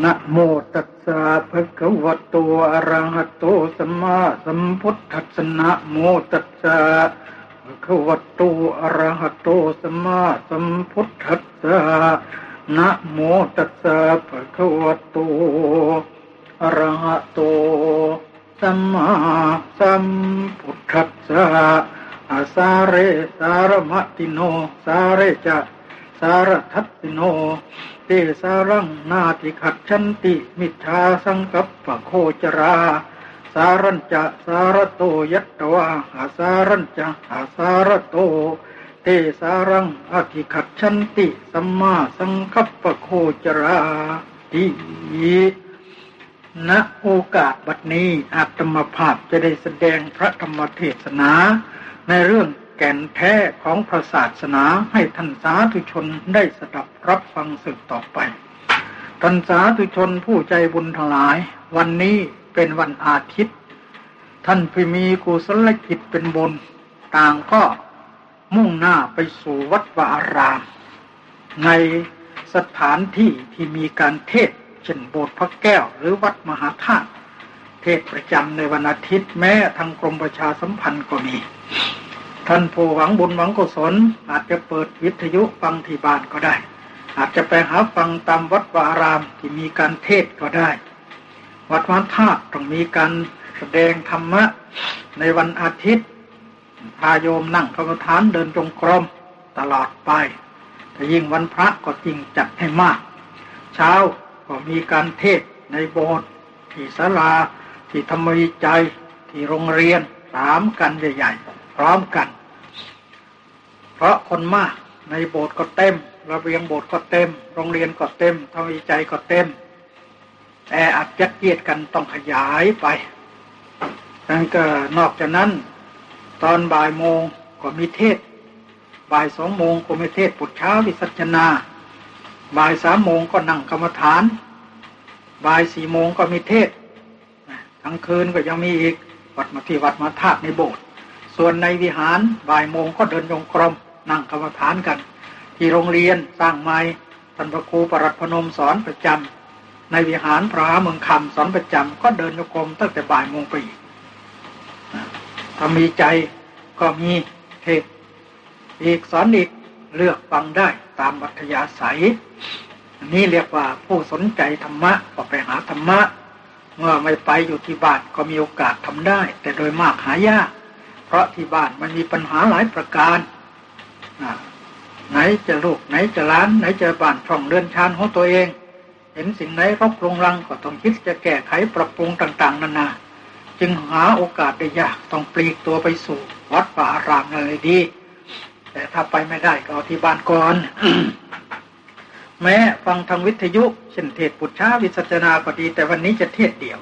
นะโมตัสสะภะคะวะโตอะระหะโตสัมมาสัมพุทธัสสะนะโมตัสสะภะคะวะโตอะระหะโตสัมมาสัมพุทธัสสะนะโมตัสสะภะคะวะโตอะระหะโตสัมมาสัมพุทธัสสะอาสาเรสารมะติโนสาเรจะ สารทัตติโน เตสารังนาติขัดชันติ มิชาสังกัปปะโคจรา สารัญจะสารโตยัตวาอาสารัญจะอาสารโต เตสารังอธิขัดชันติ สัมมาสังกัปปะโคจราติณโอกาสบัดนี้อาตมภาพจะได้แสดงพระธรรมเทศนา ในเรื่อง แก่นแท้ของพระศาสนาให้ท่านสาธุชนได้สดับรับฟังสืบต่อไป ท่านสาธุชนผู้ใจบุญทั้งหลาย วันนี้เป็นวันอาทิตย์ ท่านผู้มีกุศลกิจเป็นบุญ ต่างก็มุ่งหน้าไปสู่วัดวาอาราม ในสถานที่ที่มีการเทศเช่นโบสถ์พระแก้วหรือวัดมหาธาตุเทศประจำในวันอาทิตย์แม้ทางกรมประชาสัมพันธ์ก็มี ท่านผู้หวังบุญหวังกุศลอาจจะเปิดวิทยุฟังที่บ้านก็ได้ อาจจะไปหาฟังตามวัดวารามที่มีการเทศก็ได้ วัดวันธาตุต้องมีการแสดงธรรมะในวันอาทิตย์พาโยมนั่งกรรมฐานเดินจงกรมตลอดไปแต่ยิ่งวันพระก็จริงจัดให้มาก เช้าก็มีการเทศในโบสถ์ที่ศาลา ที่ธรรมวิจัย ที่โรงเรียนสามกันใหญ่ๆ ร้อมกัน เพราะคนมากในโบสถ์ก็เต็ม ระเบียงโบสถ์ก็เต็ม โรงเรียนก็เต็มธรรมวิจัยก็เต็ม แต่อัดยัดเยียดกันต้องขยายไปนั่นก็นอกจากนั้น ตอนบ่ายโมงก็มีเทศ บ่ายสองโมงก็มีเทศปุจเช้าวิสัชนา บ่ายสามโมงก็นั่งกรรมฐาน บ่ายสี่โมงก็มีเทศทั้งคืนก็ยังมีอีกวัดมาที่วัดมาธาตุในโบสถ์ ส่วนในวิหารบ่ายโมงก็เดินยงกรมนั่งกรรมฐานกัน ที่โรงเรียนสร้างไม้ท่านพระครูปรัตพนมสอนประจำในวิหารพระเมืองคำสอนประจำก็เดินโยกรมตั้งแต่บ่ายโมงไปอีกถ้ามีใจก็มีเทศอีกสอนอีกเลือกฟังได้ตามวัธยาศัยนี่เรียกว่าผู้สนใจธรรมะก็ไปหาธรรมะ เมื่อไม่ไปอยู่ที่บ้านก็มีโอกาสทำได้ แต่โดยมากหายาก เพราะที่บ้านมันมีปัญหาหลายประการไหนจะลูกไหนจะล้าน ไหนจะบ้านช่องเรือนชานของตัวเอง เห็นสิ่งไหนรกลงรังก็ต้องคิดจะแก้ไขปรับปรุงต่างๆ นานา จึงหาโอกาสได้ยากต้องปลีกตัวไปสู่ วัดป่ารามอะไรดี แต่ถ้าไปไม่ได้ก็เอาที่บ้านก่อนแม้ฟังทางวิทยุเช่นเทศปุชชาวิสัชนาก็ดี แต่วันนี้จะเทศเดี่ยว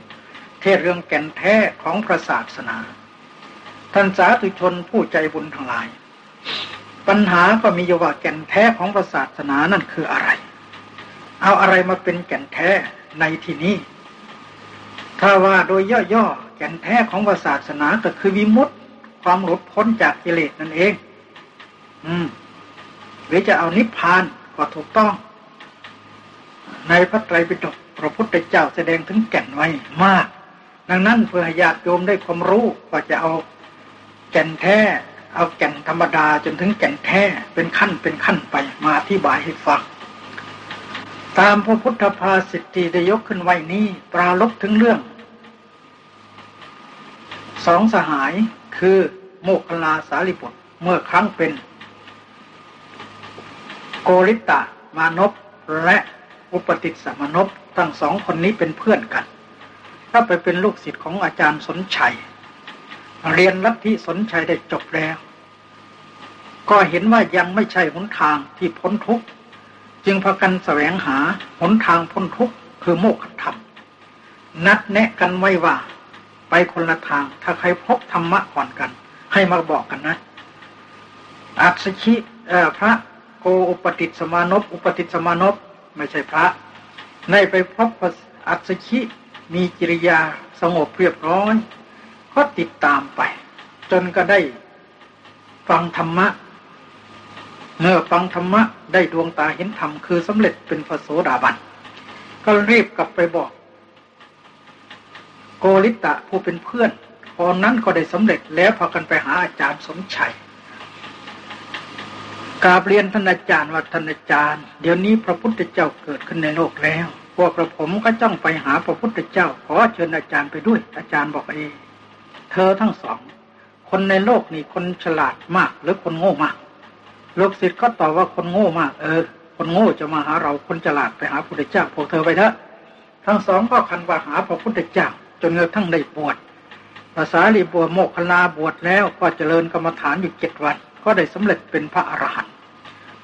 เทศเรื่องแก่นแท้ของพระศาสนา ท่านสาธุชนผู้ใจบุญทั้งหลาย ปัญหาก็มีอยู่ว่าแก่นแท้ของพระศาสนานั่นคืออะไร เอาอะไรมาเป็นแก่นแท้ในที่นี้ ถ้าว่าโดยย่อๆแก่นแท้ของพระศาสนาก็คือวิมุตติความหลุดพ้นจากกิเลสนั่นเอง อืมหรือจะเอานิพพานก็ถูกต้อง ในพระไตรปิฎกพระพุทธเจ้าแสดงถึงแก่นไว้มาก ดังนั้นเพื่อให้ญาติโยมได้ความรู้ก็จะเอา แก่นแท้ เอาแก่นธรรมดาจนถึงแก่นแท้เป็นขั้นเป็นขั้นไปมาอธิบายให้ฟังตามพระพุทธภาสิทธิได้ยกขึ้นไว้นี้ ปราลบถึงเรื่อง สองสหายคือโมกขลาสาลิบุตรเมื่อครั้งเป็น โกริตามานพและอุปติสมานพทั้งสองคนนี้เป็นเพื่อนกัน ถ้าไปเป็นลูกศิษย์ของอาจารย์สนชัย เรียนลัทธิสนชัยได้จบแล้ว ก็เห็นว่ายังไม่ใช่หนทางที่พ้นทุกข์จึงพากันแสวงหาหนทางพ้นทุกข์คือโมกขธรรม นัดแนะกันไว้ว่า ไปคนละทางถ้าใครพบธรรมะก่อนกัน ให้มาบอกกันนะอัศชิพระโกอุปติสมานพอุปติสมานพไม่ใช่พระในไปพบอัศชิมีกิริยาสงบเรียบร้อย ก็ติดตามไป จนก็ได้ฟังธรรมะ เมื่อฟังธรรมะได้ดวงตาเห็นธรรมคือสำเร็จเป็นพระโสดาบัน ก็รีบกลับไปบอก โกริตะผู้เป็นเพื่อนพอนนั้นก็ได้สำเร็จแล้วพากันไปหาอาจารย์สมชัยกราบเรียนท่านอาจารย์ว่าท่านอาจารย์ เดี๋ยวนี้พระพุทธเจ้าเกิดขึ้นในโลกแล้วพวกกระผมก็จ้องไปหาพระพุทธเจ้า ขอเชิญอาจารย์ไปด้วย อาจารย์บอกเอ เธอทั้งสอง คนในโลกนี่คนฉลาดมาก หรือคนโง่มาก ลูกศิษย์ก็ตอบว่าคนโง่มาก เออ คนโง่จะมาหาเราคนฉลาดไปหาพระพุทธเจ้าพวกเธอไปเถอะทั้งสองก็คันว่าหาพระพุทธเจ้าจนกระทั่งได้บวชภาษาลีบวชโมกขลาบวชแล้วก็เจริญกรรมฐานอยู่เจ็ดวัน ก็ได้สำเร็จเป็นพระอรหันต์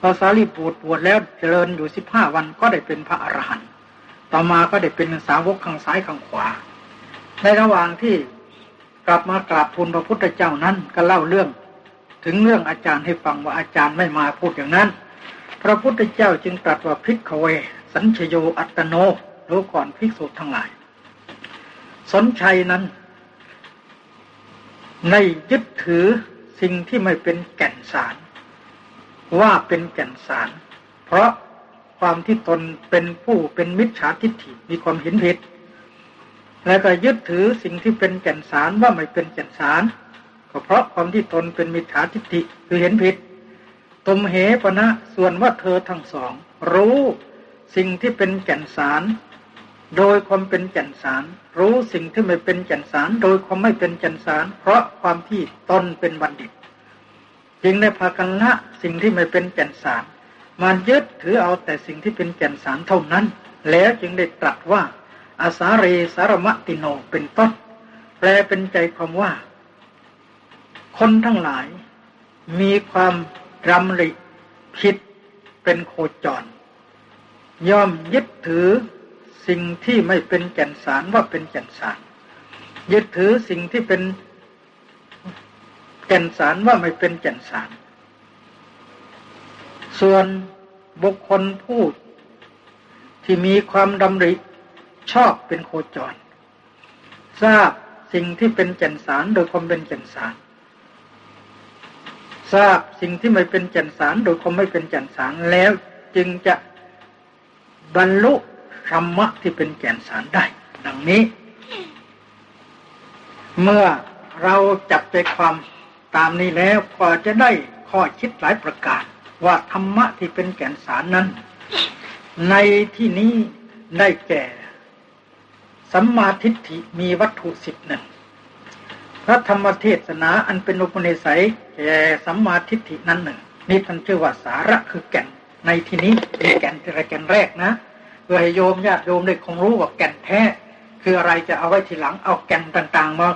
ภาษาลีบวชบวชแล้วเจริญอยู่สิบห้าวันก็ได้เป็นพระอรหันต์ต่อมาก็ได้เป็นสาวกข้างซ้ายข้างขวา ในระหว่างที่ กลับมากราบทูลพระพุทธเจ้านั้นก็เล่าเรื่อง ถึงเรื่องอาจารย์ให้ฟังว่าอาจารย์ไม่มาพูดอย่างนั้น พระพุทธเจ้าจึงตรัสว่าพิกขเว สัญชโยอัตโนรู้ก่อนภิกษุทั้งหลาย สนชัยนั้น ในยึดถือสิ่งที่ไม่เป็นแก่นสาร ว่าเป็นแก่นสาร เพราะความที่ตนเป็นผู้เป็นมิจฉาทิฏฐิมีความเห็นผิด แล้วก็ยึดถือสิ่งที่เป็นแก่นสารว่าไม่เป็นแก่นสารก็เพราะความที่ตนเป็นมิจฉาทิฏฐิคือเห็นผิดตมเหปณะส่วนว่าเธอทั้งสอง รู้สิ่งที่เป็นแก่นสาร โดยความเป็นแก่นสาร รู้สิ่งที่ไม่เป็นแก่นสาร โดยความไม่เป็นแก่นสาร เพราะความที่ตนเป็นบัณฑิต จึงได้พากันละสิ่งที่ไม่เป็นแก่นสารมายึดถือเอาแต่สิ่งที่เป็นแก่นสารเท่านั้น แล้วจึงได้ตรัสว่า อาสาเรสารมติโนเป็นต้นแปลเป็นใจความว่า คนทั้งหลายมีความรำริผิดเป็นโคจร ย่อมยึดถือสิ่งที่ไม่เป็นแก่นสารว่าเป็นแก่นสาร ยึดถือสิ่งที่เป็นแก่นสารว่าไม่เป็นแก่นสาร ส่วนบุคคลพูดที่มีความดำริ ชอบเป็นโคจร ทราบสิ่งที่เป็นแก่นสารโดยความเป็นแก่นสาร ทราบสิ่งที่ไม่เป็นแก่นสารโดยความไม่เป็นแก่นสารแล้วจึงจะบรรลุธรรมะที่เป็นแก่นสารได้ ดังนี้ เมื่อเราจับใจความตามนี้แล้วก็จะได้ข้อคิดหลายประการ ว่าธรรมะที่เป็นแก่นสารนั้น ในที่นี้ได้แก่ สัมมาทิฏฐิมีวัตถุสิบหนึ่งพระธรรมเทศนาอันเป็นอุปนิสัยแก่สัมมาทิฏฐินั้นหนึ่งนี่ท่านชื่อว่าสาระคือแก่น ในที่นี้เป็นแก่นที่แก่นแรกนะเพื่อให้โยมญาติโยมได้คงรู้ว่าแก่นแท้ คืออะไรจะเอาไว้ทีหลังเอาแก่นต่างๆ มา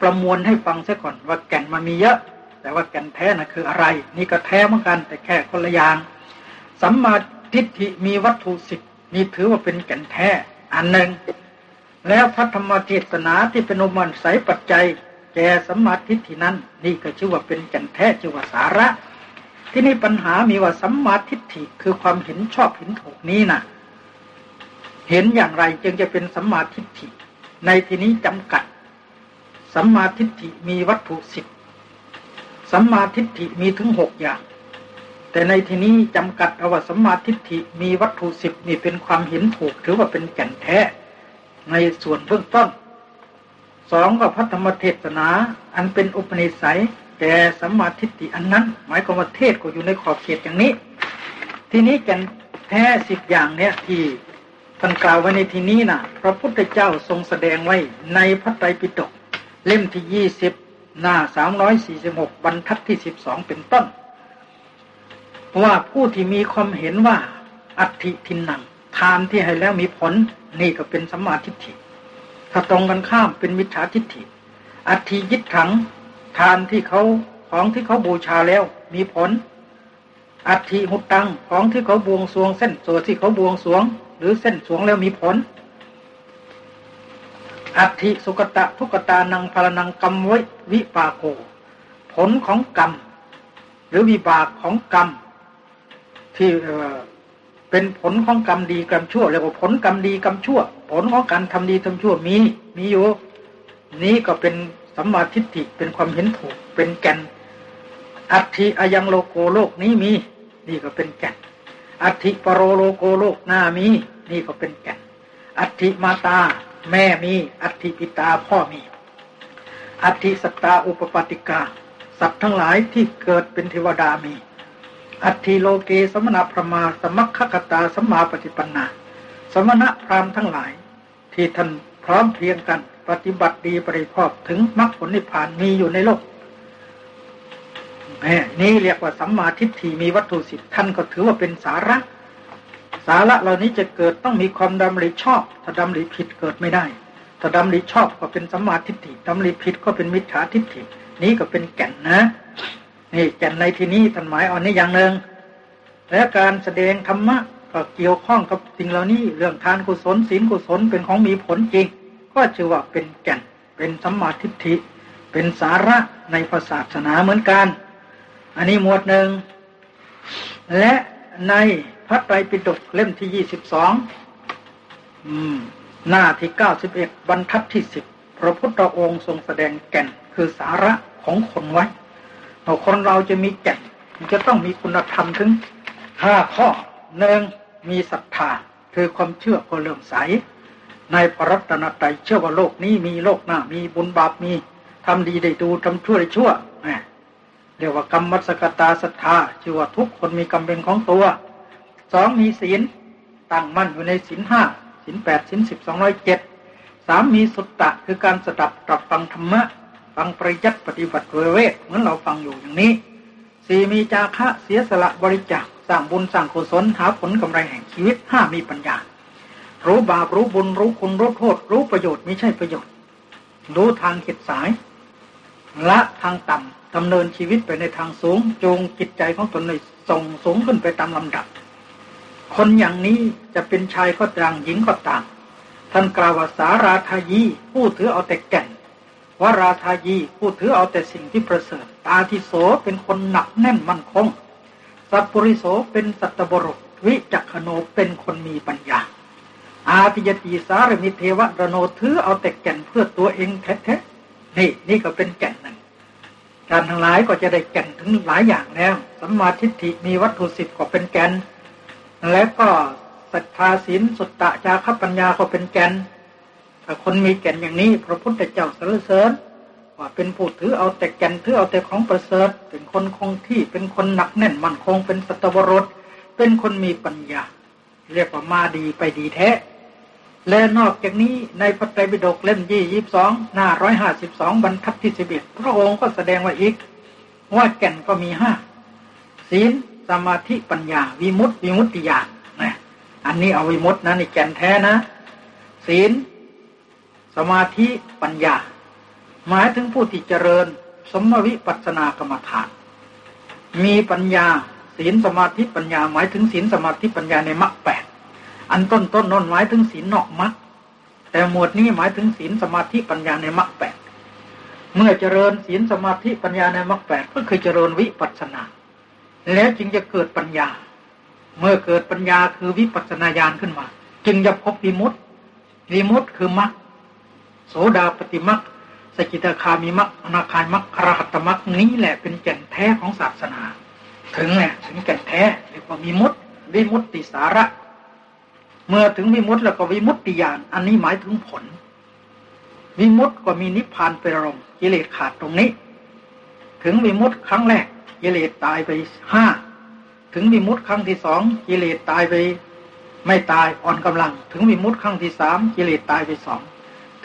ประมวลให้ฟังซะก่อนว่าแก่นมันมีเยอะ แต่ว่าแก่นแท้น่ะคืออะไร นี่ก็แท้เหมือนกันแต่แค่คนละอย่างสัมมาทิฏฐิมีวัตถุสิบนี่ถือว่าเป็นแก่นแท้ อันหนึ่ง แล้วพระธรรมเทศนาที่เป็นอมันใสปัจจัย แก่สัมมาทิฏฐินั้น นี่ก็ชื่อว่าเป็นแกนแท้ชื่อว่าสาระ ที่นี่ปัญหามีว่าสัมมาทิฏฐิคือความเห็นชอบเห็นถูกนี้นะเห็นอย่างไรจึงจะเป็นสัมมาทิฏฐิ ในที่นี้จำกัดสัมมาทิฏฐิมีวัตถุสิบสัมมาทิฏฐิมีถึงหกอย่าง แต่ในที่นี้จำกัดเอาว่าสัมมาทิฏฐิมีวัตถุสิบนี่เป็นความเห็นถูกถือว่าเป็นแก่นแท้ ในส่วนเบื้องต้นสองก็พระธรรมเทศนา อันเป็นอุปนิสัยแก่สัมมาทิฏฐิอันนั้น หมายความว่าเทศก็อยู่ในขอบเขตอย่างนี้ ทีนี้แก่นแท้สิบอย่างเนี่ยที่ท่านกล่าวไว้ในที่นี้นะพระพุทธเจ้าทรงแสดงไว้ในพระไตรปิฎกเล่มที่ยี่สิบหน้าสามร้อยสี่สิบหกบรรทัดที่สิบสองเป็นต้นว่าผู้ที่มีความเห็นว่าอัติทินนัง ทานที่ให้แล้วมีผล นี่ก็เป็นสัมมาทิฏฐิ ถ้าตรงกันข้ามเป็นมิจฉาทิฏฐิ อัตถิยิดถัง ทานที่เขาของที่เขาบูชาแล้วมีผล อัตถิหุตังของที่เขาบวงสวง เส้นโซที่เขาบวงสวง หรือเส้นสวงแล้วมีผล อัตถิสุกตะทุกตานังพลนังกรรมไววิปาโก ผลของกรรม หรือวิบากของกรรมที่ เป็นผลของกรรมดีกรรมชั่วเรียกว่าผลกรรมดีกรรมชั่ว ผลของการทำดีทำชั่วมีมีอยู่ นี้ก็เป็นสัมมาทิฏฐิเป็นความเห็นถูกเป็นแก่น อัติอายังโลโกโลกนี้มีนี่ก็เป็นแก่น อัติปโรโลโกโลกหน้ามี นี่ก็เป็นแก่น อัติมาตา แม่มี อัติปิตาพ่อมี อัติสตาอุปปติกา สัตว์ทั้งหลายที่เกิดเป็นเทวดามี อัตถิโลเกสมณพรมาสมัคคกตาสมาปฏิปันนา สมณะพรามทั้งหลาย ที่ท่านพร้อมเพียงกันปฏิบัติดีปริพอบถึงมรรคผลนิพพานมีอยู่ในโลกนี่เรียกว่าสัมมาทิฏฐิมีวัตถุสิทธิ์ท่านก็ถือว่าเป็นสาระ สาระเหล่านี้จะเกิดต้องมีความดำริชอบ ถ้าดำริผิดเกิดไม่ได้ ถ้าดำริชอบก็เป็นสัมมาทิฏฐิดำริผิดก็เป็นมิจฉาทิฏฐินี้ก็เป็นแก่นนะ นี่แก่นในที่นี้ท่านหมายเอาในอย่างหนึ่งและการแสดงธรรมะก็เกี่ยวข้องกับสิ่งเหล่านี้เรื่องทานกุศลศีลกุศลเป็นของมีผลจริง ก็ชื่อว่าเป็นแก่นเป็นสัมมาทิฏฐิ เป็นสาระในศาสนาเหมือนกัน อันนี้หมวดหนึ่ง และในพระไตรปิฎกเล่มที่ยี่สิบสองหน้าที่เก้าสิบเอ็ดบรรทัดที่สิบพระพุทธองค์ทรงแสดงแก่นคือสาระของคนไว้ คนเราจะมีแก่นจะต้องมีคุณธรรมถึงห้าข้อหนึ่งมีศรัทธาคือความเชื่อก็เริ่อมใส ในพระรัตนตรัยเชื่อว่าโลกนี้มีโลกหน้ามีบุญบาปมีทำดีได้ดูทำชั่วได้ชั่วเรียกว่ากรรมมัสกตาศรัทธาชื่อว่าทุกคนมีกรรมเป็นของตัวสองมีศีลตั้งมั่นอยู่ในศีลห้าศีลแปดศีลสิบสองร้อยเจ็ดสามมีสุตตะคือการสดับตรับฟังธรรมะ ฟังปริยัติปฏิบัติเวทเหมือนเราฟังอยู่อย่างนี้สี่มีจาคะเสียสละบริจาคสร้างบุญสร้างกุศลหาผลกำไรแห่งชีวิตห้ามีปัญญา รู้บาปรู้บุญรู้คุณรู้โทษ รู้ประโยชน์ไม่ใช่ประโยชน์ รู้ทางเข็ดสาย ละทางต่ำดำเนินชีวิตไปในทางสูงจูงจิตใจของตนในส่งสูงขึ้นไปตามลำดับ คนอย่างนี้จะเป็นชายก็ตางหญิงก็ตามท่านกล่าวว่าสาราทายีผู้ถือเอาแต่แก่น วราทายีผู้ถือเอาแต่สิ่งที่ประเสริฐ ตาทิโสเป็นคนหนักแน่นมั่นคง สัพปริโสเป็นสัตบรุษวิจักขโนเป็นคนมีปัญญา อาติยติสารมิเทวะระโนถือเอาแต่แก่นเพื่อตัวเองแท้ๆนี่นี่ก็เป็นแก่นหนึ่งการทั้งหลายก็จะได้แก่นถึงหลายอย่างแล้วสัมมาทิฏฐิมีวัตถุสิบก็เป็นแก่น และก็ศรัทธาศีลสุตตะจาคปัญญาก็เป็นแก่น ถ้าคนมีแก่นอย่างนี้ พระพุทธเจ้าสรรเสริญว่าเป็นผู้ถือเอาแต่แก่นถือเอาแต่ของประเสริฐ เป็นคนคงที่เป็นคนหนักแน่นมั่นคงเป็นสัตวรสเป็นคนมีปัญญา เรียกว่ามาดีไปดีแท้ และนอกจากนี้ในพระไตรปิฎกเล่มยี่ยี่สองหน้าร้อยห้าสิบสองบรรทัดที่สิบเอ็ดพระองค์ก็แสดงว่าอีก ว่าแก่นก็มีห้าศีลสมาธิปัญญา วิมุตติวิมุตติญาณนะอันนี้เอาวิมุตตินะนี่แก่นแท้นะ ศีล สมาธิปัญญา หมายถึงผู้ที่เจริญ สมวิปัสนากรรมฐาน มีปัญญาศีลสมาธิปัญญา หมายถึงศีลสมาธิปัญญาในมรรคแปดอันต้นต้นนนหมายถึงศีลนอกมรรคแต่หมวดนี้หมายถึงศีลสมาธิปัญญาในมรรคแปดเมื่อเจริญศีลสมาธิปัญญาในมรรคแปดก็คือเจริญวิปัสสนา แล้วจึงจะเกิดปัญญา เมื่อเกิดปัญญาคือวิปัสสนาญาณขึ้นมา จึงจะพบวิมุตติวิมุตติคือมรรค โสดาปฏิมรรคสกิทาคามีมรรคอนาคามรรคอรหัตมรรคนี้แหละเป็นแก่นแท้ของศาสนา ถึงแหละถึงแก่นแท้เรียกว่าวิมุตวิมุตติสาระ เมื่อถึงวิมุตแล้วก็วิมุตติญาณอันนี้หมายถึงผล วิมุตก็มีนิพพานเป็นอารมณ์กิเลสขาดตรงนี้ ถึงวิมุตครั้งแรกกิเลสตายไปห้าถึงวิมุตครั้งที่สองกิเลสตายไป ไม่ตายอ่อนกำลัง ถึงวิมุตครั้งที่สามกิเลสตายไปสอง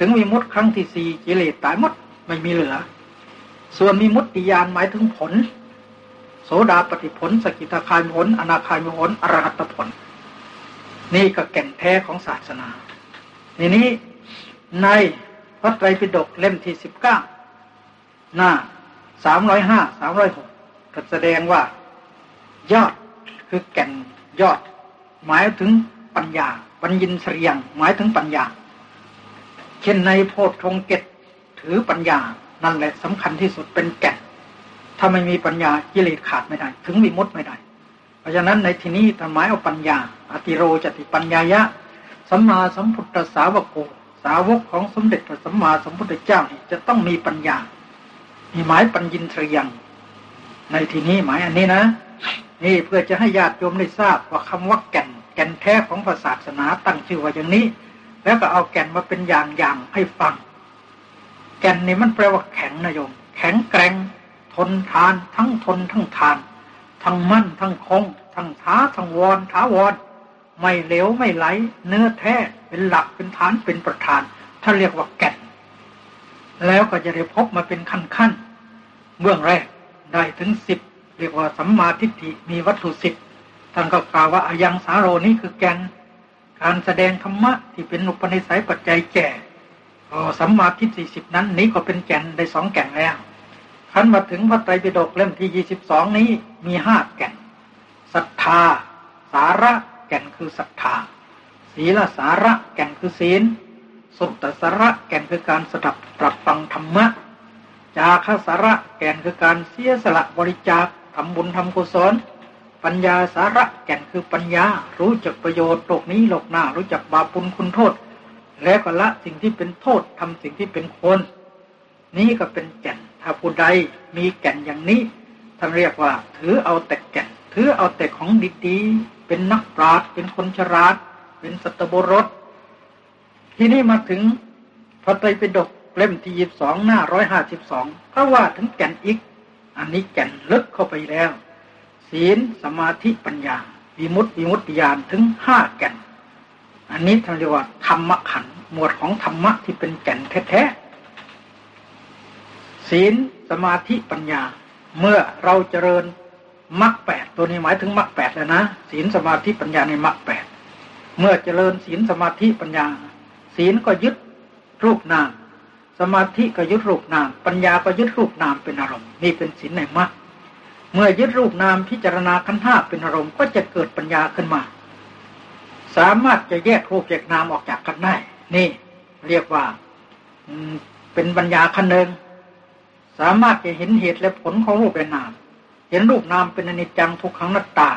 ถึงวิมุตครั้งที่สี่กิเลสตายหมดไม่มีเหลือ ส่วนวิมุตติญาณหมายถึงผล โสดาปฏิผล สกิทาคายผล อนาคายผลอรหัตผล นี่ก็แก่นแท้ของศาสนา ทีนี้ในพระไตรปิฎกเล่มที่สิบเก้าหน้าสามร้อยห้าสามร้อยหกก็แสดงว่า ยอดคือแก่นยอด หมายถึงปัญญาปัญญินเสียง หมายถึงปัญญา เช่นในโพธิทงเกตถือปัญญานั่นแหละสำคัญที่สุดเป็นแก่นถ้าไม่มีปัญญากิเลสขาดไม่ได้ ถึงมีมุดไม่ได้ เพราะฉะนั้นในที่นี้ท่าหมายเอาปัญญา อติโรจติปัญญายะสัมมาสัมพุทธสาวกสาวกของสมเด็จพระสัมมาสัมพุทธเจ้านี่จะต้องมีปัญญา มีหมายปัญญินทรียัง ในที่นี้หมายอันนี้นะ นี่เพื่อจะให้ญาติโยมได้ทราบว่าคำว่าแก่น แก่นแท้ของศาสนาตั้งชื่อว่าอย่างนี้ แล้วก็เอาแก่นมาเป็นอย่างอย่างให้ฟัง แก่นนี่มันแปลว่าแข็งนะโยม แข็งแกร่ง ทนทาน ทั้งทนทั้งทาน ทั้งมั่น ทั้งคง ทั้งท้าทั้งวอนท้าวอนไม่เหลวไม่ไหล เนื้อแท้เป็นหลักเป็นฐานเป็นประธานถ้าเรียกว่าแก่น แล้วก็จะได้พบมาเป็นขั้นขั้นเบื้องแรกได้ถึงสิบเรียกว่าสัมมาทิฏฐิมีวัตถุสิบท่านก็กล่าวว่าอายังสาโรนี่คือแก่น การแสดงธรรมะที่เป็นอุปนิสัยปัจจัยแก่สัมมาทิฏฐิสิบนั้น นี้ก็เป็นแก่นได้สองแก่นแล้วขั้นมาถึงพระไตรปิฎกเล่มที่ยี่สิบสองนี้มีห้าแก่นศรัทธา สาระแก่นคือศรัทธา ศีลสาระแก่นคือศีลสุตตสาระแก่นคือการสดับปรับฟังธรรมะ จาคสาระแก่นคือการเสียสละบริจาคทำบุญทำกุศล ปัญญาสาระแก่นคือปัญญา รู้จักประโยชน์โลกนี้โลกหน้า รู้จักบาปุลคุณโทษ แล้วก็ละสิ่งที่เป็นโทษทำสิ่งที่เป็นคน นี้ก็เป็นแก่นถ้าผู้ใดมีแก่นอย่างนี้ท่านเรียกว่า ถือเอาแต่แก่นถือเอาแต่ของดีๆเป็นนักปราชญ์เป็นคนฉลาด เป็นสัตบุรุษที่นี่มาถึงพระไตรปิฎกเล่มที่ยีิบสองหน้าร้อยห้าสิบสองก็ว่าถึงแก่นอีก อันนี้แก่นลึกเข้าไปแล้ว ศีลสมาธิปัญญาวิมุตติวิมุตติญาณถึงห้าแก่น อันนี้ท่านเรียกว่าธรรมขันหมวดของธรรมะที่เป็นแก่นแท้ๆศีลสมาธิปัญญา เมื่อเราเจริญมรรคแปดตัวนี้หมายถึงมรรคแปดแล้วนะศีลสมาธิปัญญาในมรรคแปดเมื่อเจริญศีลสมาธิปัญญา ศีลก็ยึดรูปนามสมาธิก็ยึดรูปนามปัญญาก็ยึดรูปนามเป็นอารมณ์นี่เป็นศีลในมรรค เมื่อยึดรูปนามพิจารณาขันห้าเป็นอารมณ์ก็จะเกิดปัญญาขึ้นมา สามารถจะแยกรูปแยกนามออกจากกันได้ นี่ เรียกว่าเป็นปัญญาขั้นหนึ่งสามารถจะเห็นเหตุและผลของรูปและนาม เห็นรูปนามเป็นอนิจจังทุกขังนัตตา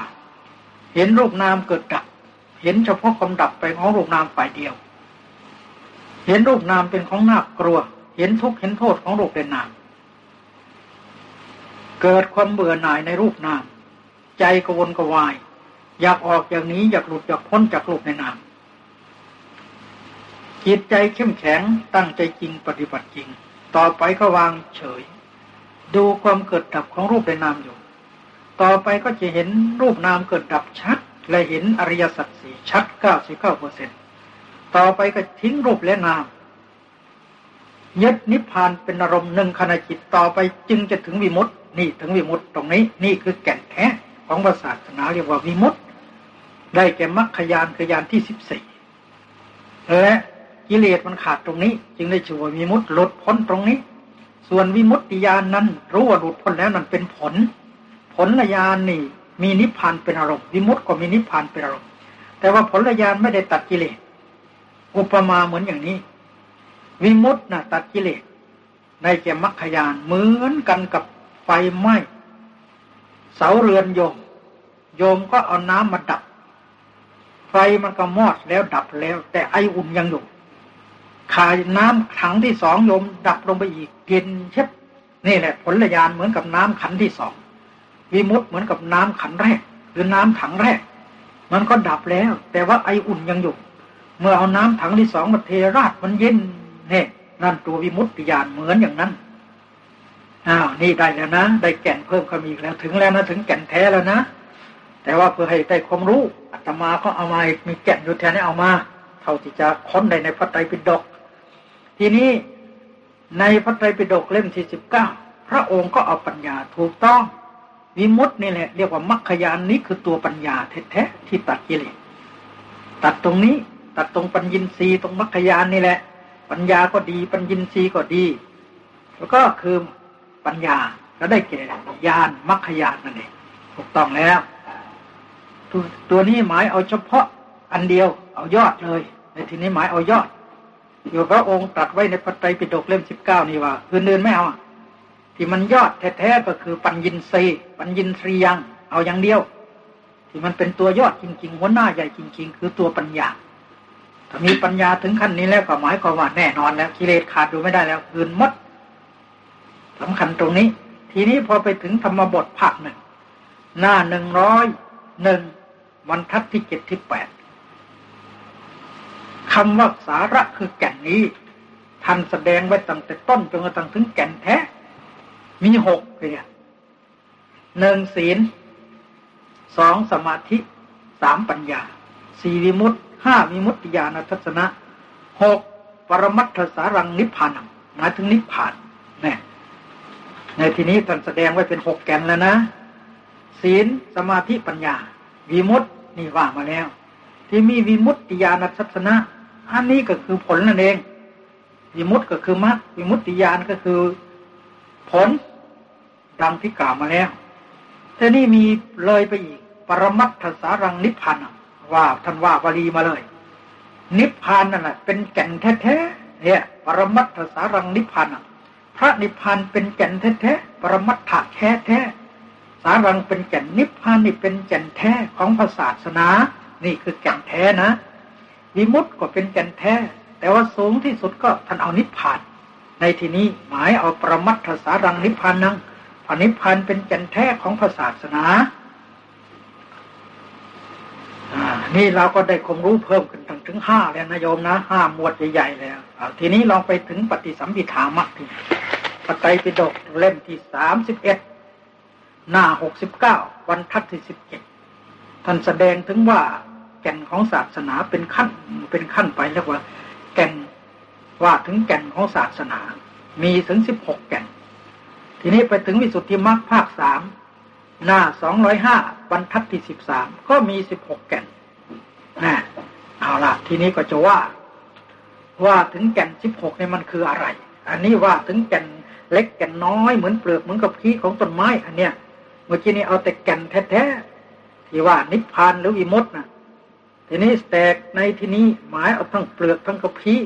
เห็นรูปนามเกิดดับ เห็นเฉพาะความดับไปของรูปนามฝ่ายเดียว เห็นรูปนามเป็นของน่ากลัว เห็นทุกข์เห็นโทษของรูปเป็นนาม เกิดความเบื่อหน่ายในรูปนาม ใจกวนกวาย อยากออกอย่างนี้อยากหลุดอยากพ้นจากรูปในนามจิตใจเข้มแข็งตั้งใจจริงปฏิบัติจริง ต่อไปก็วางเฉย ดูความเกิดดับของรูปในนามอยู่ ต่อไปก็จะเห็นรูปนามเกิดดับชัด และเห็นอริยสัจสี่ชัดเก้าสิบเก้าเปอร์เซ็นต์ต่อไปก็ทิ้งรูปและนามยึดนิพพานเป็นอารมณ์หนึ่งขณะจิตต่อไปจึงจะถึงวิมุตติ นี่ถึงวิมุตติตรงนี้ นี่คือแก่นแท้ของศาสนาเรียกว่าวิมุตติได้แก่มรรคยานคือยานที่สิบสี่และกิเลสมันขาดตรงนี้ จึงได้ชื่อว่าวิมุตติหลุดพ้นตรงนี้ ส่วนวิมุตติญาณนั้นรู้ว่าหลุดพ้นแล้วนั่นเป็นผล ผลญาณนี่ มีนิพพานเป็นอารมณ์วิมุตติก็มีนิพพานเป็นอารมณ์แต่ว่าผลญาณไม่ได้ตัดกิเลสอุปมาเหมือนอย่างนี้ วิมุตต์นะตัดกิเลสในแก่มรรคยานเหมือนกันกับ ไฟไหม้เสาเรือนโยม โยมก็เอาน้ำมาดับ ไฟมันก็มอดแล้วดับแล้ว แต่ไออุ่นยังอยู่ขายน้ำถังที่สองโยม ดับลงไปอีกเย็นเช็บนี่แหละ ผลยานเหมือนกับน้ำขันที่สองวิมุตเหมือนกับน้ำขันแรก หรือน้ำถังแรก มันก็ดับแล้ว แต่ว่าไออุ่นยังอยู่ เมื่อเอาน้ำถังที่สองมาเทราดมันเย็นเนี่ยนั่นตัววิมุตติญาณเหมือนอย่างนั้น อ้าวนี่ได้แล้วนะได้แก่นเพิ่มขึ้นอีกแล้ว ถึงแล้วนะถึงแก่นแท้แล้วนะแต่ว่าเพื่อให้ได้ความรู้อาตมาก็เอามามีแก่นอยู่แทนให้เอามา เท่าที่จะค้นได้ในพระไตรปิฎกทีนี้ในพระไตรปิฎกเล่มที่สิบเก้าพระองค์ก็เอาปัญญาถูกต้อง วิมุตตินี่แหละ เรียกว่ามรรคยานนี้คือตัวปัญญาแท้ๆที่ตัดกิเลสตัดตรงนี้ตัดตรงปัญญินทรีย์ตรงมรรคยานนี่แหละ ปัญญาก็ดี ปัญญินทรีย์ก็ดี แล้วก็คือ ปัญญาก็ได้แก่ญาณมรรคยานนั่นเองถูกต้องแล้วตตัวนี้หมายเอาเฉพาะอันเดียว เอายอดเลย ในที่นี้หมายเอายอดอยู่พระองค์ตรัสไว้ในพระไตรปิฎกเล่มสิบเก้านี่ว่าอื่นๆไม่เอาที่มันยอดแท้ๆก็คือปัญญินทรีปัญญินทรียัง เอาอย่างเดียว ที่มันเป็นตัวยอดจริง ๆ หัวหน้าใหญ่จริง ๆ คือตัวปัญญาถ้ามีปัญญาถึงขั้นนี้แล้วก็หมายความว่าแน่นอนแล้วกิเลสขาดดูไม่ได้แล้วคืนมด สำคัญตรงนี้ ทีนี้พอไปถึงธรรมบทภาคหนึ่งหน้าหนึ่งร้อยหนึ่งวันทัศที่เจ็ดที่แปดคำว่าสาระคือแก่นนี้ท่านแสดงไว้ตั้งแต่ต้นจนกระทั่งถึงแก่นแท้ มีหกเนี่ยหนึ่งศีลสองสมาธิสามปัญญาสี่วิมุตห้าวิมุตติญาณทัศนะหกปรมัตถสารังนิพพานังหมายถึงนิพพานเนี่ย ในทีนี้ท่านแสดงไว้เป็นหกแก่นแล้วนะ ศีลสมาธิปัญญาวิมุตตินี่ว่ามาแล้ว ที่มีวิมุตติญาณทัศนะ อันนี้ก็คือผลนั่นเองวิมุตติก็คือมรรควิมุตติญาณก็คือผลดังที่กล่าวมาแล้วทีนี้มีเลยไปอีก ปรมัตถสารังนิพพานว่าท่านว่าบาลีมาเลย นิพพานนั่นแหละเป็นแก่นแท้ๆเนี่ย ปรมัตถสารังนิพพาน พระนิพพานเป็นแก่นแท้ๆปรมัตถะแท้แท้สารังเป็นแก่นนิพพานนี่เป็นแก่นแท้ของพระศาสนา นี่คือแก่นแท้นะวิมุตติก็เป็นแก่นแท้ แต่ว่าสูงที่สุดก็ท่านเอานิพพาน ในที่นี้หมายเอาปรมัตถสารังนิพพานนั่งพระนิพพานเป็นแก่นแท้ของพระศาสนานี่เราก็ได้ความรู้เพิ่มขึ้น ถึงห้าแล้วนะโยมนะห้าหมวดใหญ่ๆแล้วทีนี้ลองไปถึงปฏิสัมพิธามรรคทีปไตยปิฎกเล่มที่สามสิบเอ็ดหน้าหกสิบเก้าวันทัศที่สิบเจ็ดท่านแสดงถึงว่าแก่นของศาสนาเป็นขั้นเป็นขั้นไปเรียกว่า แก่นว่าถึงแก่นของศาสนา มีถึงสิบหกแก่น ทีนี้ไปถึงวิสุทธิมรรคภาคสามหน้าสองร้อยห้าบรรทัดที่สิบสามก็มีสิบหกแก่นนะ เอาละทีนี้ก็จะว่า ว่าถึงแก่นสิบหกเนี่ยมันคืออะไร อันนี้ว่าถึงแก่นเล็กแก่นน้อยเหมือนเปลือกเหมือนกับพีของต้นไม้ อันเนี้ยเมื่อกี้นี้เอาแต่แก่นแท้ๆที่ว่านิพพานหรือวิมุตนะทีนี้แตกในที่นี้หมายเอาทั้งเปลือกทั้งกระพี้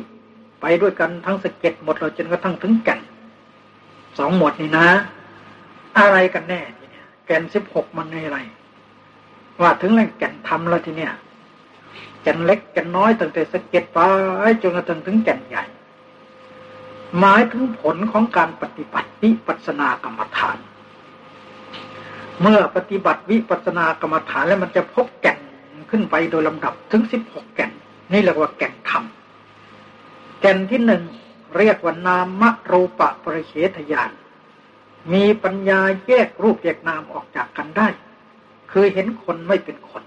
ไปด้วยกันทั้งสะเก็ดหมดเราจนกระทั่งถึงแก่นสองหมดนี่นะ อะไรกันแน่ทีเนี้ยแก่นสิบหกมันในอะไร ว่าถึงแหล่งแก่นทำแล้วทีเนี้ย ก่นเล็กแก่นน้อยตั้งแต่สะเก็ดไปจนกระทั่งถึงแก่นใหญ่ หมายถึงผลของการปฏิบัติวิปัสสนากรรมฐาน เมื่อปฏิบัติวิปัสสนากรรมฐานแล้วมันจะพบแก่นขึ้นไปโดยลำดับถึงสิบหกแก่น นี่เรียกว่าแก่นธรรมแก่นที่หนึ่งเรียกว่านามรูปะปริเฉทยานมีปัญญาแยกรูปแยกนามออกจากกันได้ คือเห็นคนไม่เป็นคน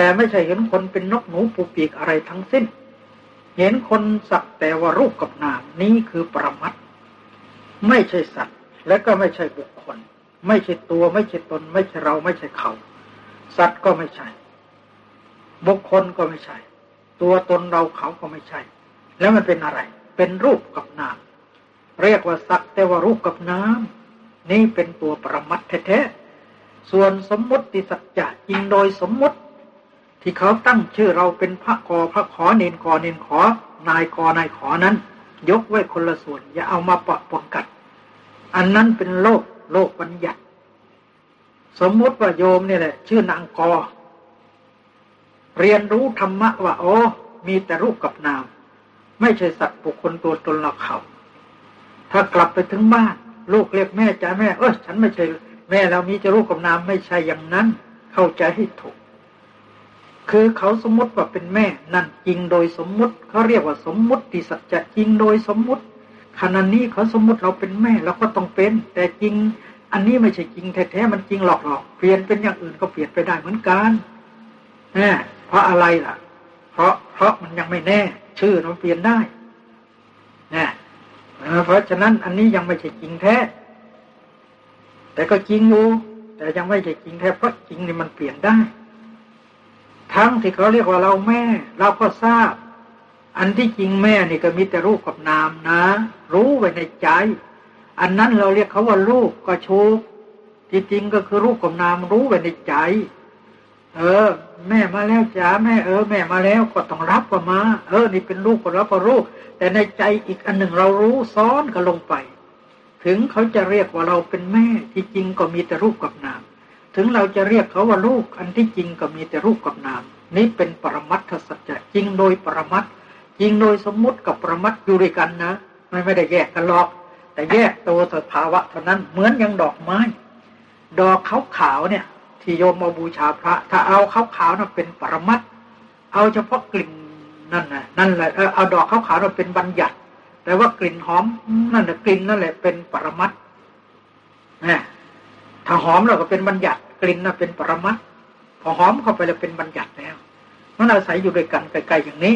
แต่ไม่ใช่เห็นคนเป็นนกหนูปูปีกอะไรทั้งสิ้น เห็นคนสักแต่ว่ารูปกับนามนี้คือปรมัตไม่ใช่สัตว์ และก็ไม่ใช่บุคคล ไม่ใช่ตัว ไม่ใช่ตน ไม่ใช่เราไม่ใช่เขา สัตว์ก็ไม่ใช่ บุคคลก็ไม่ใช่ ตัวตนเราเขาก็ไม่ใช่ แล้วมันเป็นอะไร เป็นรูปกับนามเรียกว่าสักแต่ว่ารูปกับนามนี่เป็นตัวประมัดแท้ๆส่วนสมมติสัจจะจริงโดยสมมติ ที่เขาตั้งชื่อเราเป็นพระกอพระขอเนนกอเนนขอนายกอนายขอนั้น ยกไว้คนละส่วน อย่าเอามาปะปนกัน อันนั้นเป็นโลกโลกบัญญัติสมมติว่าโยมนี่แหละ ชื่อนางกอ เรียนรู้ธรรมะว่าโอ้มีแต่รูปกับนาม ไม่ใช่สัตว์บุคคลตัวตนเราเขาถ้ากลับไปถึงบ้านลูกเรียกแม่จ้าแม่ เออฉันไม่ใช่แม่เรามีจะรูปกับนามไม่ใช่อย่างนั้น เข้าใจให้ถูก คือเขาสมมติว่าเป็นแม่ นั่นจริงโดยสมมุติเขาเรียกว่าสมมุติสัจจะจริงโดยสมมุติขณะนี้เขาสมมุติเราเป็นแม่เราก็ต้องเป็น แต่จริง อันนี้ไม่ใช่จริงแท้ๆมันจริงหลอกๆเปลี่ยนเป็นอย่างอื่นก็เปลี่ยนไปได้เหมือนกันนี่เพราะอะไรล่ะ เพราะเพราะมันยังไม่แน่ ชื่อมันเปลี่ยนได้นะเพราะฉะนั้นอันนี้ยังไม่ใช่จริงแท้ แต่ก็จริงอยู่แต่ยังไม่ใช่จริงแท้เพราะจริงนี่มันเปลี่ยนได้ ทั้งที่เขาเรียกว่าเราแม่ เราก็ทราบ อันที่จริงแม่นี่ก็มีแต่รูปกับนามนะ รู้ไว้ในใจ อันนั้นเราเรียกเขาว่าลูกก็โชกที่จริงก็คือรูปกับนามรู้ไว้ในใจ เออ แม่มาแล้วจ๋าแม่เออ แม่มาแล้วก็ต้องรับก็มา เออ นี่เป็นลูกก็รับก็รู้แต่ในใจอีกอันหนึ่งเรารู้ซ้อนกันลงไป ถึงเขาจะเรียกว่าเราเป็นแม่ที่จริงก็มีแต่รูปกับนาม ถึงเราจะเรียกเขาว่าลูกอันที่จริงก็มีแต่รูปกับนาม นี่เป็นปรมัตถสัจจะจริงโดยปรมัตจริงโดยสมมุติกับปรมัตอยู่ด้วยกันนะไม่ไม่ได้แยกกันหรอก แต่แยกตัวสภาวะเท่านั้นเหมือนอย่างดอกไม้ ดอกขาวๆเนี่ย ที่โยมมาบูชาพระ ถ้าเอาขาวๆนะเป็นปรมัตเอาเฉพาะกลิ่นนั่นแหละนั่นแหละเอาดอกขาวๆเราเป็นบัญญัติ แต่ว่ากลิ่นหอมนั่นแหละกลิ่นนั่นแหละเป็นปรมัตนะ ถ้าหอมเราก็เป็นบัญญัติกลิ่นน่ะเป็นปรมัตพอหอมเข้าไปแล้วเป็นบัญญัติแล้ว มันอาศัยอยู่ด้วยกันไกลๆอย่างนี้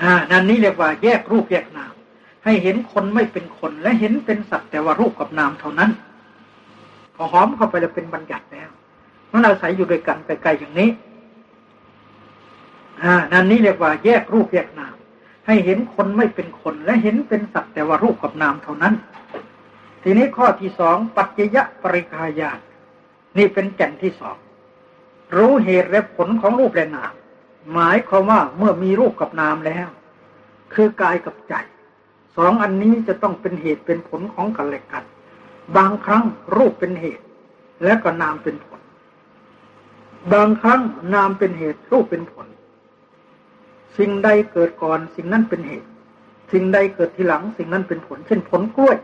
อ่านั่นนี้เรียกว่าแยกรูปแยกนาม ให้เห็นคนไม่เป็นคนและเห็นเป็นสัตว์แต่ว่ารูปกับนามเท่านั้น พอหอมเข้าไปแล้วเป็นบัญญัติแล้ว มันอาศัยอยู่ด้วยกันไกลๆอย่างนี้อ่านั่นนี้เรียกว่าแยกรูปแยกนาม ให้เห็นคนไม่เป็นคนและเห็นเป็นสัตว์แต่ว่ารูปกับนามเท่านั้น ทีนี้ข้อที่สองปัจจยปริกายานนี่เป็นแก่นที่สองรู้เหตุและผลของรูปและนาม หมายความว่าเมื่อมีรูปกับนามแล้ว คือกายกับใจสองอันนี้จะต้องเป็นเหตุเป็นผลของกันและกัน บางครั้งรูปเป็นเหตุ และก็นามเป็นผล บางครั้งนามเป็นเหตุรูปเป็นผล สิ่งใดเกิดก่อนสิ่งนั้นเป็นเหตุ สิ่งใดเกิดทีหลังสิ่งนั้นเป็นผล เช่นผลกล้วย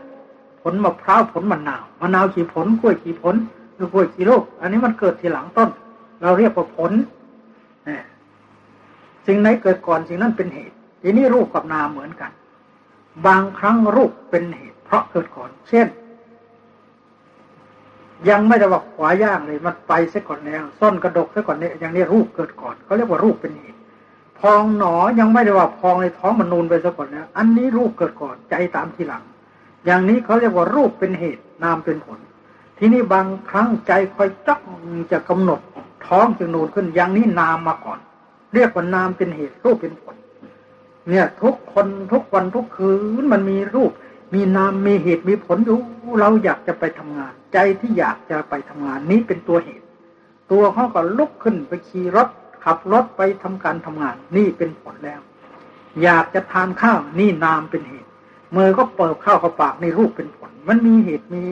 ผลมะพร้าวผลมะนาวมะนาวกี่ผลกล้วยกี่ผลหรือกล้วยกี่ลูกอันนี้มันเกิดทีหลังต้น เราเรียกว่าผลสิ่งไหนเกิดก่อนสิ่งนั้นเป็นเหตุ ทีนี้รูปกับนามเหมือนกัน บางครั้งรูปเป็นเหตุ เพราะเกิดก่อน เช่น ยังไม่ได้ว่าขวาย่างเลยมันไปซะก่อนแล้วส้นกระดกซะก่อนเนี่ยอย่างนี้รูปเกิดก่อนเขาเรียกว่ารูปเป็นเหตุ พองหนอยังไม่ได้ว่าพองในท้องมันนูนไปซะก่อนแล้วอันนี้รูปเกิดก่อนใจตามทีหลัง อย่างนี้เขาเรียกว่ารูปเป็นเหตุนามเป็นผล ทีนี้บางครั้งใจคอยจ้องจะกำหนดท้องจึงนูนขึ้นอย่างนี้นามมาก่อน เรียกว่านามเป็นเหตุรูปเป็นผล เนี่ย ทุกคนทุกวันทุกคืนมันมีรูป มีนามมีเหตุมีผลอยู่เราอยากจะไปทำงาน ใจที่อยากจะไปทำงานนี้เป็นตัวเหตุ ตัวเขาก็ลุกขึ้นไปขี่รถขับรถไปทำการทำงาน นี่เป็นผลแล้ว อยากจะทานข้าวนี่นามเป็นเหตุ มือก็เปิดข้าวเข้าปากในรูปเป็นผล มันมีเหตุมี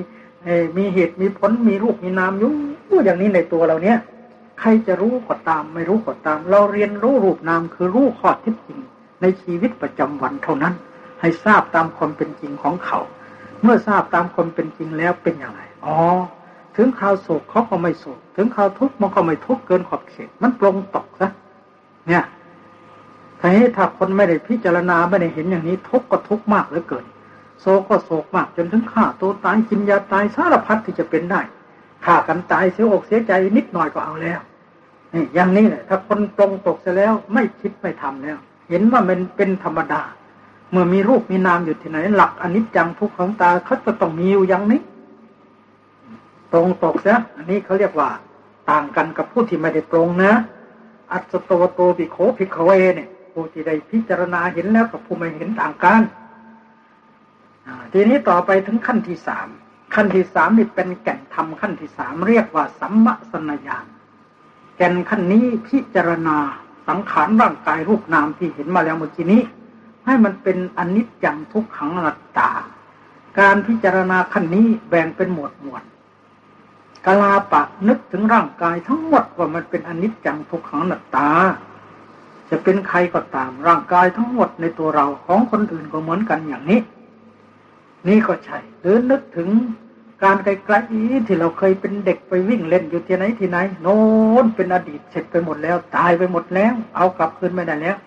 มีเหตุมีผลมีรูปมีนามอยู่อย่างนี้ในตัวเราเนี้ยใครจะรู้ก็ตาม ไม่รู้ก็ตาม เราเรียนรู้รูปนามคือรู้ข้อเท็จจริง ในชีวิตประจำวันเท่านั้น ให้ทราบตามความเป็นจริงของเขา เมื่อทราบตามความเป็นจริงแล้วเป็นอย่างไรอ๋อถึงข่าวโศกเขาก็ไม่โศก ถึงข่าวทุกข์มันก็ไม่ทุกข์เกินขอบเขตมันปรงตกซะเนี่ย ถ้าให้ถ้าคนไม่ได้พิจารณาไม่ได้เห็นอย่างนี้ ทุกข์ก็ทุกข์มากเหลือเกินโศกก็โศกมากจนถึงฆ่าตัวตายกินยาตายสารพัดที่จะเป็นได้ฆ่ากันตายเสียอกเสียใจนิดหน่อยก็เอาแล้วนี่อย่างนี้แหละถ้าคนตรงตกเสียแล้วไม่คิดไม่ทำแล้ว เห็นว่ามันเป็นธรรมดา เมื่อมีรูปมีนามอยู่ที่ไหน หลักอนิจจังทุกขังตาเขาจะต้องมีอยู่อย่างนี้ ตรงตกเสียอันนี้เขาเรียกว่า ต่างกันกับผู้ที่ไม่ได้ตรงนะ อัตโตโตปิโคภิกเวเนี่ย ผู้ที่ได้พิจารณาเห็นแล้วกับผู้ไม่เห็นต่างกันทีนี้ต่อไปถึงขั้นที่สามขั้นที่สามนี่เป็นแก่นธรรมขั้นที่สามเรียกว่าสัมมสนญาณแก่นขั้นนี้พิจารณาสังขารร่างกายรูปนามที่เห็นมาแล้วเมื่อกี้นี้ ให้มันเป็นอนิจจังทุกขังอนัตตา การพิจารณาขั้นนี้แบ่งเป็นหมวดหมวดกลาปะนึกถึงร่างกายทั้งหมดว่ามันเป็นอนิจจังทุกขังอนัตตา จะเป็นใครก็ตามร่างกายทั้งหมดในตัวเราของคนอื่นก็เหมือนกันอย่างนี้ นี่ก็ใช่หรือนึกถึงการไกลๆที่เราเคยเป็นเด็กไปวิ่งเล่นอยู่ที่ไหนที่ไหน โน้นเป็นอดีตเสร็จไปหมดแล้ว ตายไปหมดแล้ว เอากลับคืนไม่ได้แล้ว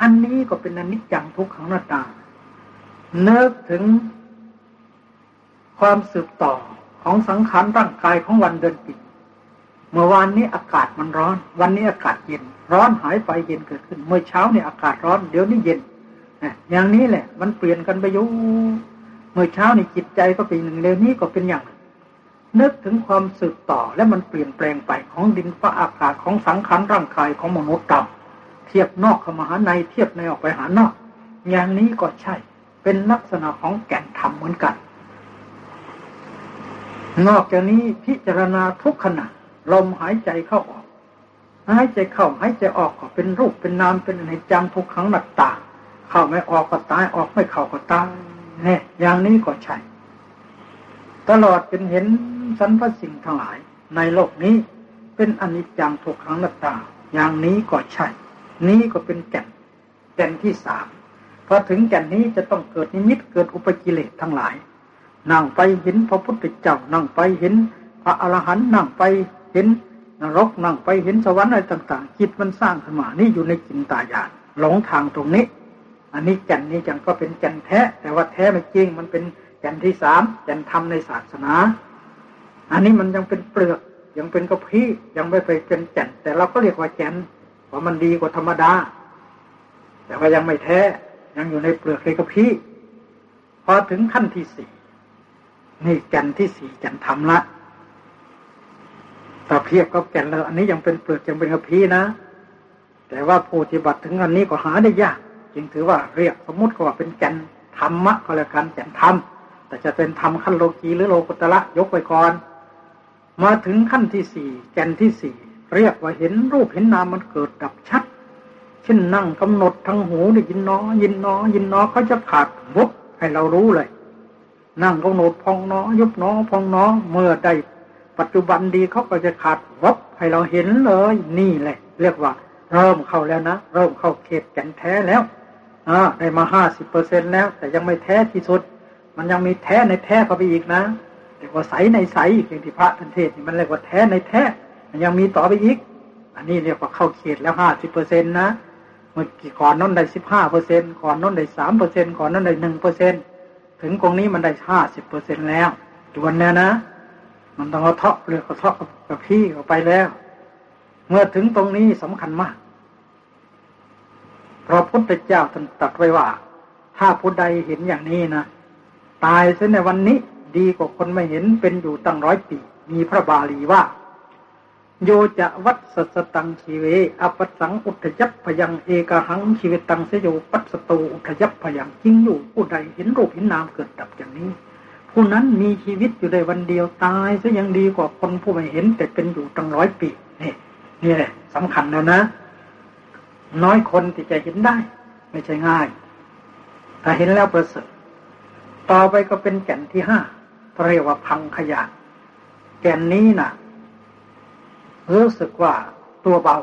อันนี้ก็เป็นอนิจจังทุกขังหน้าตานึกถึงความสืบต่อของสังขารร่างกายของวันเดือนปีเมื่อวานนี้อากาศมันร้อน วันนี้อากาศเย็น ร้อนหายไปเย็นเกิดขึ้น เมื่อเช้าเนี่ยอากาศร้อนเดี๋ยวนี้เย็นอย่างนี้แหละ มันเปลี่ยนกันไปอยู่เมื่อเช้านี่จิตใจก็เป็นหนึ่งเดี๋ยวนี้ก็เป็นอย่างนึกถึงความสืบต่อและมันเปลี่ยนแปลงไปของดินฟ้าอากาศของสังขารร่างกายของมนุษย์ต่ำเทียบนอกเข้ามาหาในเทียบในออกไปหานอก อย่างนี้ก็ใช่ เป็นลักษณะของแก่นธรรมเหมือนกัน นอกจากนี้พิจารณาทุกขณะลมหายใจเข้าออก หายใจเข้าหายใจออกก็เป็นรูปเป็นนามเป็นในจังทุกขังหนักตาเข้าไม่ออกก็ตายออกไม่เข้าก็ตายเนี่ยอย่างนี้ก็ใช่ ตลอดเป็นเห็นสรรพสิ่งทั้งหลาย ในโลกนี้เป็นอนิจจังทุกขังหนัตตา อย่างนี้ก็ใช่ นี้ก็เป็นแก่นแก่นที่สามพอถึงแก่นนี้จะต้องเกิดนิมิตเกิดอุปกิเลสทั้งหลายนั่งไปเห็นพระพุทธเจ้านั่งไปเห็นพระอรหันต์นั่งไปเห็น นรกนั่งไปเห็นสวรรค์อะไรต่าง ๆ จิตมันสร้างขึ้นมานี่อยู่ในจินตายานหลงทางตรงนี้ อันนี้แก่นนี้จังก็เป็นแก่นแท้ แต่ว่าแท้ไม่จริง มันเป็นแก่นที่สามแก่นธรรมในศาสนา อันนี้มันยังเป็นเปลือกยังเป็นกระพี้ยังไม่ไปเป็นแก่นแต่เราก็เรียกว่าแก่นเพราะมันดีกว่าธรรมดา แต่ว่ายังไม่แท้ ยังอยู่ในเปลือกในกระพี้พอถึงขั้นที่สี่นี่แก่นที่สี่แก่นธรรมละ ถ้าเพียบกับแก่นแล้วอันนี้ยังเป็นเปลือกยังเป็นกระพี้นะ แต่ว่าผู้ปฏิบัติถึงอันนี้ก็หาได้ยาก จึงถือว่าเรียกสมมุติก็ว่าเป็นแก่นธรรมะก็แล้วกันแก่นธรรมแต่จะเป็นธรรมขั้นโลกีหรือโลกุตระยกไปก่อน มาถึงขั้นที่สี่แก่นที่สี่เรียกว่าเห็นรูปเห็นนามมันเกิดดับชัด เช่นนั่งกำหนดทั้งหูได้ยินน้อ ยินน้อ ยินน้อเขาจะขาดวุบให้เรารู้เลย นั่งกำหนดพองน้อยุบน้อพองน้อเมื่อได้ ปัจจุบันดีเขาก็จะขาดวับให้เราเห็นเลยนี่แหละ เรียกว่า เริ่มเข้าแล้วนะ เริ่มเข้าเขตแก่นแท้แล้วอ่าได้มาห้าสิบเปอร์เซ็นแล้ว แต่ยังไม่แท้ที่สุด มันยังมีแท้ในแท้เข้าไปอีกนะเรียกว่าใสในใสอีกอย่างที่พระทันเทศมันเรียกว่าแท้ในแท้ มันยังมีต่อไปอีก อันนี้เรียกว่าเข้าเขตแล้วห้าสิบเปอร์เซ็นนะเมื่อกี้ก่อนนั้นได้สิบห้าเปอร์เซ็นก่อนนั้นได้สามเปอร์เซ็นก่อนนั้นได้หนึ่งเปอร์เซ็นถึงตรงนี้มันได้ห้าสิบเปอร์เซ็นแล้วจวนแล้วนะ มันต้องเอาเทาะเรือกระเทาะกับพี่ออกไปแล้ว เมื่อถึงตรงนี้สำคัญมากพระพุทธเจ้าท่านตรัสไว้ว่า ถ้าผู้ใดเห็นอย่างนี้นะตายเสียในวันนี้ดีกว่าคนไม่เห็นเป็นอยู่ตั้งร้อยปี มีพระบาลีว่า โยจะวัดสัสตังชีเวอปัสสังอุทยัพพยังเอกหังชีวิตังเสโยปัสตูอุทยัพพยังจริงอยู่ผู้ใดเห็นรูปเห็นนามเกิดดับอย่างนี้ ผู้นั้นมีชีวิตอยู่ในวันเดียวตายซะยังดีกว่าคนผู้ไม่เห็น แต่เป็นอยู่ตั้งร้อยปีนี่นี่แหละสำคัญแล้วนะ น้อยคนที่จะเห็นได้ ไม่ใช่ง่าย ถ้าเห็นแล้วประเสริฐต่อไปก็เป็นแก่นที่ห้าเรียกว่าพังขยะแก่นนี้นะ่ะ รู้สึกว่าตัวเบา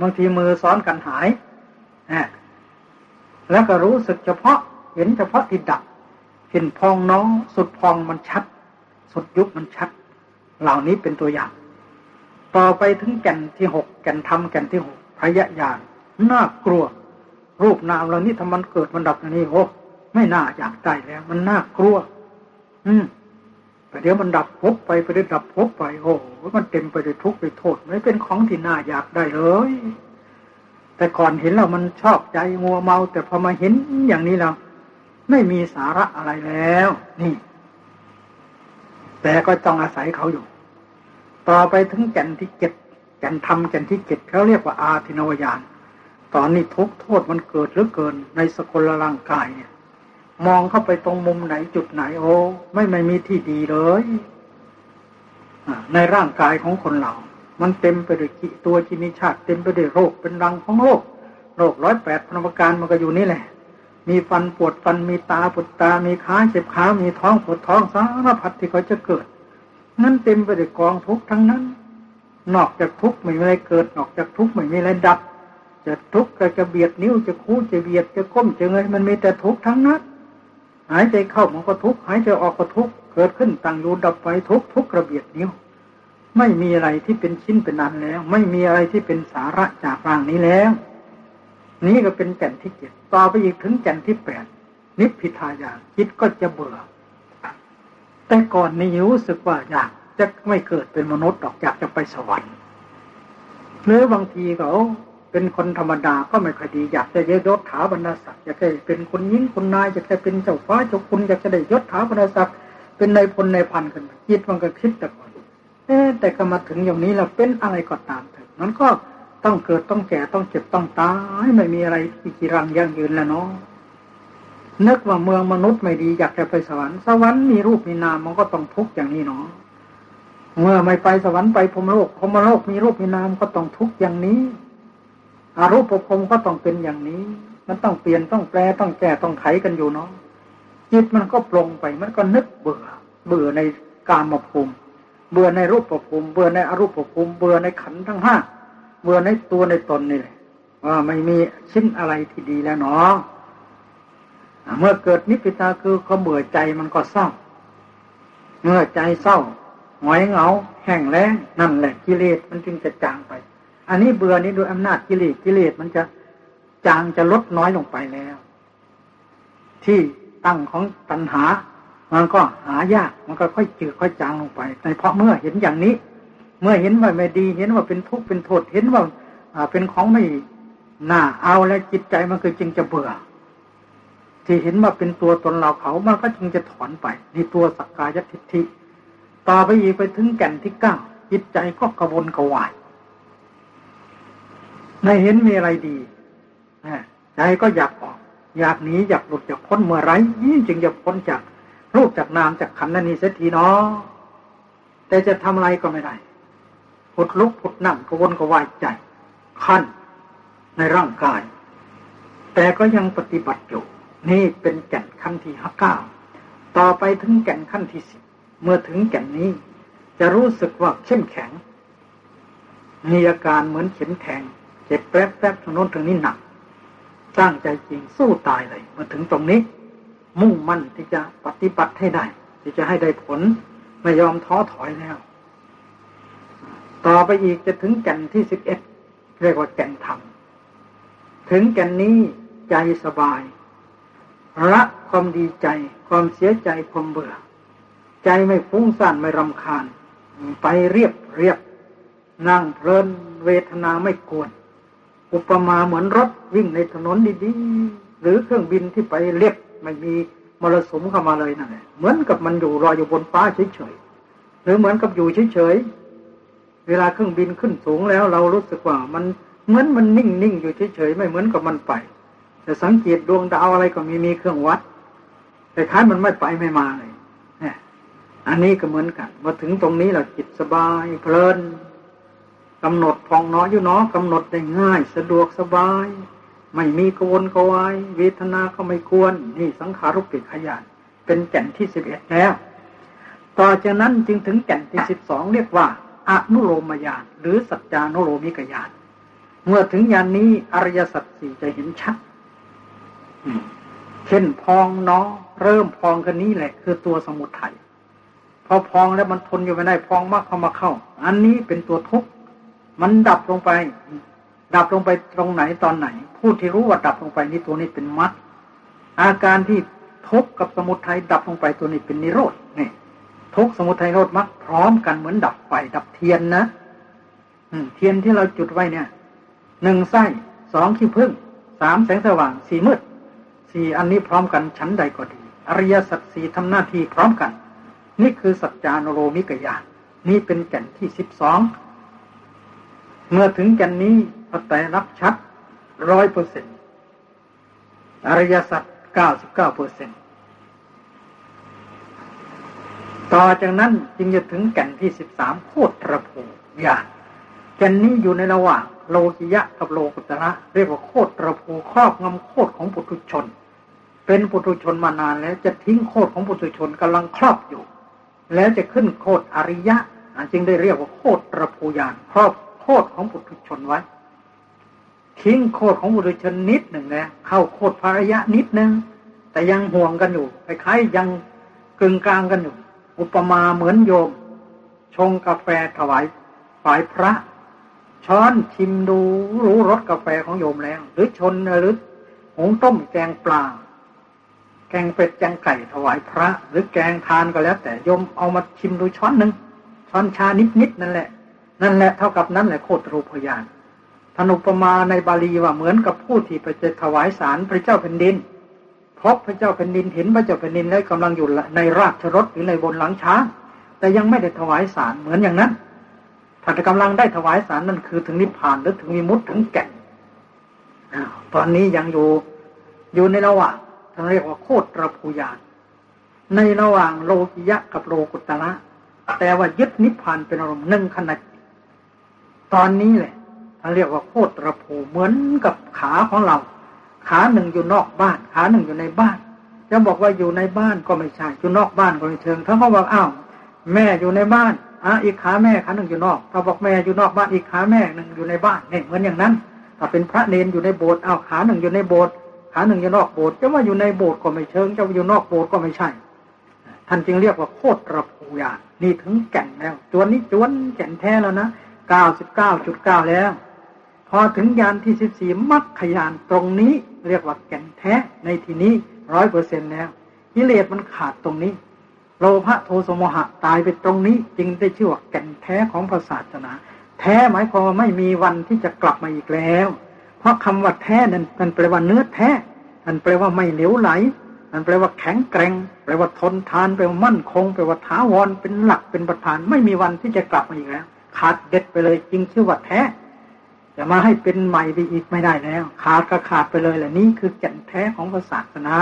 บางทีมือซ้อนกันหายนะแล้วก็รู้สึกเฉพาะ เห็นเฉพาะที่ดับ เห็นพองน้องสุดพองมันชัด สุดยุบมันชัด เหล่านี้เป็นตัวอย่าง ต่อไปถึงแก่นที่หกแก่นธรรมแก่นที่หกพยะญาณน่ากลัว รูปนามเหล่านี้ทำมันเกิดมันดับอย่างนี้โอ้ไม่น่าอยากได้แล้ว มันน่ากลัว อืมแต่เดี๋ยวมันดับพบไปไปได้ดับพบไป โอ้มันเต็มไปด้วยทุกข์ด้วยโทษไม่เป็นของที่น่าอยากได้เลย แต่ก่อนเห็นแล้วมันชอบใจมัวเมา แต่พอมาเห็นอย่างนี้แล้ว ไม่มีสาระอะไรแล้ว นี่ แต่ก็ต้องอาศัยเขาอยู่ ต่อไปถึงแก่นที่เจ็ดแก่นธรรมแก่นที่เจ็ดเขาเรียกว่าอาทินวายานตอนนี้ทุกโทษมันเกิดหรือเกินในสกุลร่างกายเนี่ย มองเข้าไปตรงมุมไหนจุดไหนโอ้ไม่ไม่มีที่ดีเลยในร่างกายของคนเรา มันเต็มไปด้วยกิตัวกินิชาติเต็มไปด้วยโรคเป็นรังของโรคโรคร้อยแปดพนมการมันก็อยู่นี่แหละ มีฟันปวดฟันมีตาปวดตา มีขาเจ็บขา มีท้องปวดท้องสารพัดที่เขาจะเกิด นั่นเต็มไปด้วยกองทุกข์ทั้งนั้น นอกจากทุกข์ไม่มีอะไรเกิด นอกจากทุกข์ไม่มีอะไรดับ จะทุกข์ก็จะเบียดนิ้วจะคู่จะเบียดจะก้มจะเงยมันมีแต่ทุกข์ทั้งนั้น หายใจเข้ามันก็ทุกข์หายใจออกก็ทุกข์เกิดขึ้นตั้งอยู่ดับไปทุกข์ทุกข์ระเบียดนิ้ว ไม่มีอะไรที่เป็นชิ้นเป็นนันแล้ว ไม่มีอะไรที่เป็นสาระจากร่างนี้แล้ว นี้ก็เป็นแก่นที่เจ็ดต่อไปอีกถึงแก่นที่แปดนิพพิทายาคิดก็จะเบื่อ แต่ก่อนนี้รู้สึกว่าอยากจะไม่เกิดเป็นมนุษย์ดอกอยากจะไปสวรรค์หรือบางทีเขาเป็นคนธรรมดาก็ไม่ค่อยดี อยากจะได้ยศถาบรรดาศักดิ์อยากจะเป็นคนยิ่งคนนายอยากจะเป็นเจ้าฟ้าเจ้าคุณอยากจะได้ยศถาบรรดาศักดิ์เป็นในพลในพันกันคิดมันก็คิดแต่ก่อนแต่ก็มาถึงอย่างนี้เราเป็นอะไรก็ตามเถอะมันก็ ต้องเกิดต้องแก่ต้องเจ็บต้องตายไม่มีอะไรที่จีรังยั่งยืนแล้วเนาะนึกว่าเมืองมนุษย์ไม่ดีอยากจะไปสวรรค์สวรรค์มีรูปมีนามมันก็ต้องทุกข์อย่างนี้เนาะเมื่อไม่ไปสวรรค์ไปพรมโลกพรมโลกมีรูปมีนามก็ต้องทุกข์อย่างนี้อารูปภพก็ต้องเป็นอย่างนี้ มันต้องเปลี่ยนต้องแปลต้องแก้ต้องไขกันอยู่เนาะจิตมันก็ปรงไปมันก็นึกเบื่อ เบื่อในกามภูมิเบื่อในรูปภูมิเบื่อในอรูปภูมิเบื่อในขันทั้งห้า เบื่อในตัวในตนนี่แหละว่าไม่มีชิ้นอะไรที่ดีแล้วเนาะเมื่อเกิดนิพพิทาคือเขาเบื่อใจมันก็เศร้า เมื่อใจเศร้าหงอยเหงา แห้งแล้งนั่นแหละกิเลสมันจึงจะจางไป อันนี้เบื่อนี้โดยอำนาจกิเลสกิเลสมันจะจางจะลดน้อยลงไปแล้ว ที่ตั้งของตัณหา มันก็หายาก มันก็ค่อยจืดค่อยจางลงไปแต่เพราะเมื่อเห็นอย่างนี้ เมื่อเห็นว่าไม่ดี เห็นว่าเป็นทุกข์เป็นโทษเห็นว่าเป็นของไม่น่าเอาแล้วจิตใจมันคือจึงจะเบื่อ ที่เห็นว่าเป็นตัวตนเราเขามันก็จึงจะถอนไปในตัวสักกายทิฏฐิต่อไปอีกไปถึงแก่นที่เก้าจิตใจก็กระวนกระวายในเห็นมีอะไรดีใจก็อยากออก อยากหนีอยากหลุดจากพ้นเมื่อไรยิ่งจึงจะพ้นจากรูปจากนามจากขันนันนี้เสียทีเนาะแต่จะทำอะไรก็ไม่ได้ ผุดลุกผุดนั่งกวนกวายใจขั้นในร่างกาย แต่ก็ยังปฏิบัติอยู่ นี่เป็นแก่นขั้นที่ห้าเก้าต่อไปถึงแก่นขั้นที่สิบเมื่อถึงแก่นนี้ จะรู้สึกว่าเข้มแข็ง มีอาการเหมือนเข็มแทงเจ็บแป๊บแป๊บทางโน้นทางนี้หนักตั้งใจจริงสู้ตายเลยมาถึงตรงนี้ มุ่งมั่นที่จะปฏิบัติให้ได้ ที่จะให้ได้ผลไม่ยอมท้อถอยแล้ว ต่อไปอีกจะถึงแก่นที่สิบเอ็ดเรียกว่าแก่นธรรม ถึงแก่นนี้ใจสบายละความดีใจความเสียใจความเบื่อ ใจไม่ฟุ้งซ่านไม่รำคาญ ไปเรียบเรียบ นั่งเพลินเวทนาไม่กวน อุปมาเหมือนรถวิ่งในถนนดีๆ หรือเครื่องบินที่ไปเรียบไม่มีมรสุมเข้ามาเลยนั่นแหละเหมือนกับมันอยู่รออยู่บนฟ้าเฉยๆหรือเหมือนกับอยู่เฉย เวลาเครื่องบินขึ้นสูงแล้ว เรารู้สึกว่ามันเหมือนมันนิ่งๆอยู่เฉยๆไม่เหมือนกับมันไป แต่สังเกตดวงดาวอะไรก็มีมีเครื่องวัด แต่ท้ายมันไม่ไปไม่มาเลยเนี่ยอันนี้ก็เหมือนกันมาถึงตรงนี้เราจิตสบายเพลินกำหนดพองน้อยอยู่เน้อกำหนดได้ง่าย สะดวกสบาย ไม่มีกวนกวายเวทนาก็ไม่ควร นี่สังขารุปปิขยานเป็นแก่นที่สิบเอ็ดแล้ว ต่อจากนั้นจึงถึงแก่นที่สิบสองเรียกว่า อนุโลมยานหรือสัจจานุโลมิกยานเมื่อถึงยานนี้อริยสัจสี่จะเห็นชัดเช่นพองเนาะเริ่มพองกันนี้แหละ คือตัวสมุทัยพอพองแล้วมันทนอยู่ไม่ได้พองมากเข้ามาเข้า อันนี้เป็นตัวทุกข์มันดับลงไป ดับลงไปตรงไหนตอนไหน ผู้ที่รู้ว่าดับลงไปนี่ตัวนี้เป็นมรรคอาการที่ทุกข์กับสมุทัยดับลงไปตัวนี้เป็นนิโรธนี่ ทุกสมุทัยโรธมรรคพร้อมกันเหมือนดับไฟดับเทียนนะเทียนที่เราจุดไว้เนี่ยหนึ่งไส้สองขี้พึ่งสามแสงสว่างสี่มืดสี่อันนี้พร้อมกันชั้นใดก็ดี อริยสัจสี่ทำหน้าที่พร้อมกัน นี่คือสัจจานโรมิกยานนี่เป็นแก่นที่สิบสองเมื่อถึงแก่นนี้พระแต่รับชัดร้อยเปอร์เซ็นต์อริยสัจเก้าสิบเก้าเปอร์เซ็นต์ ต่อจากนั้นจึงจะถึงแก่นที่สิบสามโคตรภูญาณแก่นนี้อยู่ในระหว่างโลกิยะกับโลกุตระเรียกว่าโคตรภูครอบงำโคตรของปุถุชน เป็นปุถุชนมานานแล้วจะทิ้งโคตรของปุถุชนกำลังครอบอยู่ แล้วจะขึ้นโคตรอริยะจึงได้เรียกว่าโคตรภูญาณครอบโคตรของปุถุชนไว้ ทิ้งโคตรของปุถุชนนิดหนึ่งนะเข้าโคตรภริยะนิดหนึ่งแต่ยังห่วงกันอยู่คล้ายๆยังกึ่งกลางกันอยู่ อุปมาเหมือนโยม ชงกาแฟถวายฝ่ายพระ ช้อนชิมดูรู้รสกาแฟของโยมแล้ว หรือชนหรือหงต้มแกงปลาแกงเป็ดแกงไก่ถวายพระ หรือแกงทานก็แล้ว แต่โยมเอามาชิมดูช้อนหนึ่งช้อนชานิดๆนั่นแหละ นั่นแหละเท่ากับนั้นแหละโคตรรูปยานธนุปมาในบาลีว่าเหมือนกับผู้ที่ไปจะถวายสารพระเจ้าแผ่นดิน พบพระเจ้าแผ่นดินเห็นพระเจ้าแผ่นดินแล้วกำลังอยู่ในราชรถหรือในบนหลังช้างแต่ยังไม่ได้ถวายสารเหมือนอย่างนั้นถ้ากำลังได้ถวายสารนั่นคือถึงนิพพานหรือถึงมีมุตถึงแก่นตอนนี้ยังอยู่อยู่ในระหว่างท่านเรียกว่าโคตรภูยานในระหว่างโลกิยะกับโลกุตระแต่ว่ายึดนิพพานเป็นอารมณ์หนึ่งขณะตอนนี้แหละท่านเรียกว่าโคตรภูเหมือนกับขาของเรา ขาหนึ่งอยู่นอกบ้าน ขาหนึ่งอยู่ในบ้าน จะบอกว่าอยู่ในบ้านก็ไม่ใช่ อยู่นอกบ้านก็ไม่เชิง ถ้าเขาบอกอ้าวแม่อยู่ในบ้านอะอีกขาแม่ขาหนึ่งอยู่นอก ถ้าบอกแม่อยู่นอกบ้านอีกขาแม่หนึ่งอยู่ในบ้านเนี่ยเหมือนอย่างนั้น ถ้าเป็นพระเนนอยู่ในโบสถ์เอาขาหนึ่งอยู่ในโบสถ์ขาหนึ่งอยู่นอกโบสถ์จะว่าอยู่ในโบสถ์ก็ไม่เชิง จะอยู่นอกโบสถ์ก็ไม่ใช่ ท่านจึงเรียกว่าโคตรภูญาณนี่ถึงแก่นแล้วจวนนี้จวนแก่นแท้แล้วนะเก้าสิบเก้าจุดเก้าแล้ว พอถึงยานที่สิบสี่มัคคยานตรงนี้ เรียกว่าแก่นแท้ในที่นี้ร้อยเปอร์เซ็นแล้วกิเลสมันขาดตรงนี้โลภะโทสโมหะตายไปตรงนี้ จึงได้ชื่อว่าแก่นแท้ของพระศาสนา แท้หมายความว่าไม่มีวันที่จะกลับมาอีกแล้ว เพราะคำว่าแท้นั้นมันแปลว่าเนื้อแท้มันแปลว่าไม่เหลวไหล มันแปลว่าแข็งแกร่งแปลว่าทนทานแปลว่ามั่นคงแปลว่าท้าวรเป็นหลักเป็นประธาน ไม่มีวันที่จะกลับมาอีกแล้ว ขาดเด็ดไปเลยจริงชื่อว่าแท้ จะมาให้เป็นใหม่ไปอีกไม่ได้แล้ว ขาดก็ขาดไปเลยแหละนี่คือแก่นแท้ของศาสนา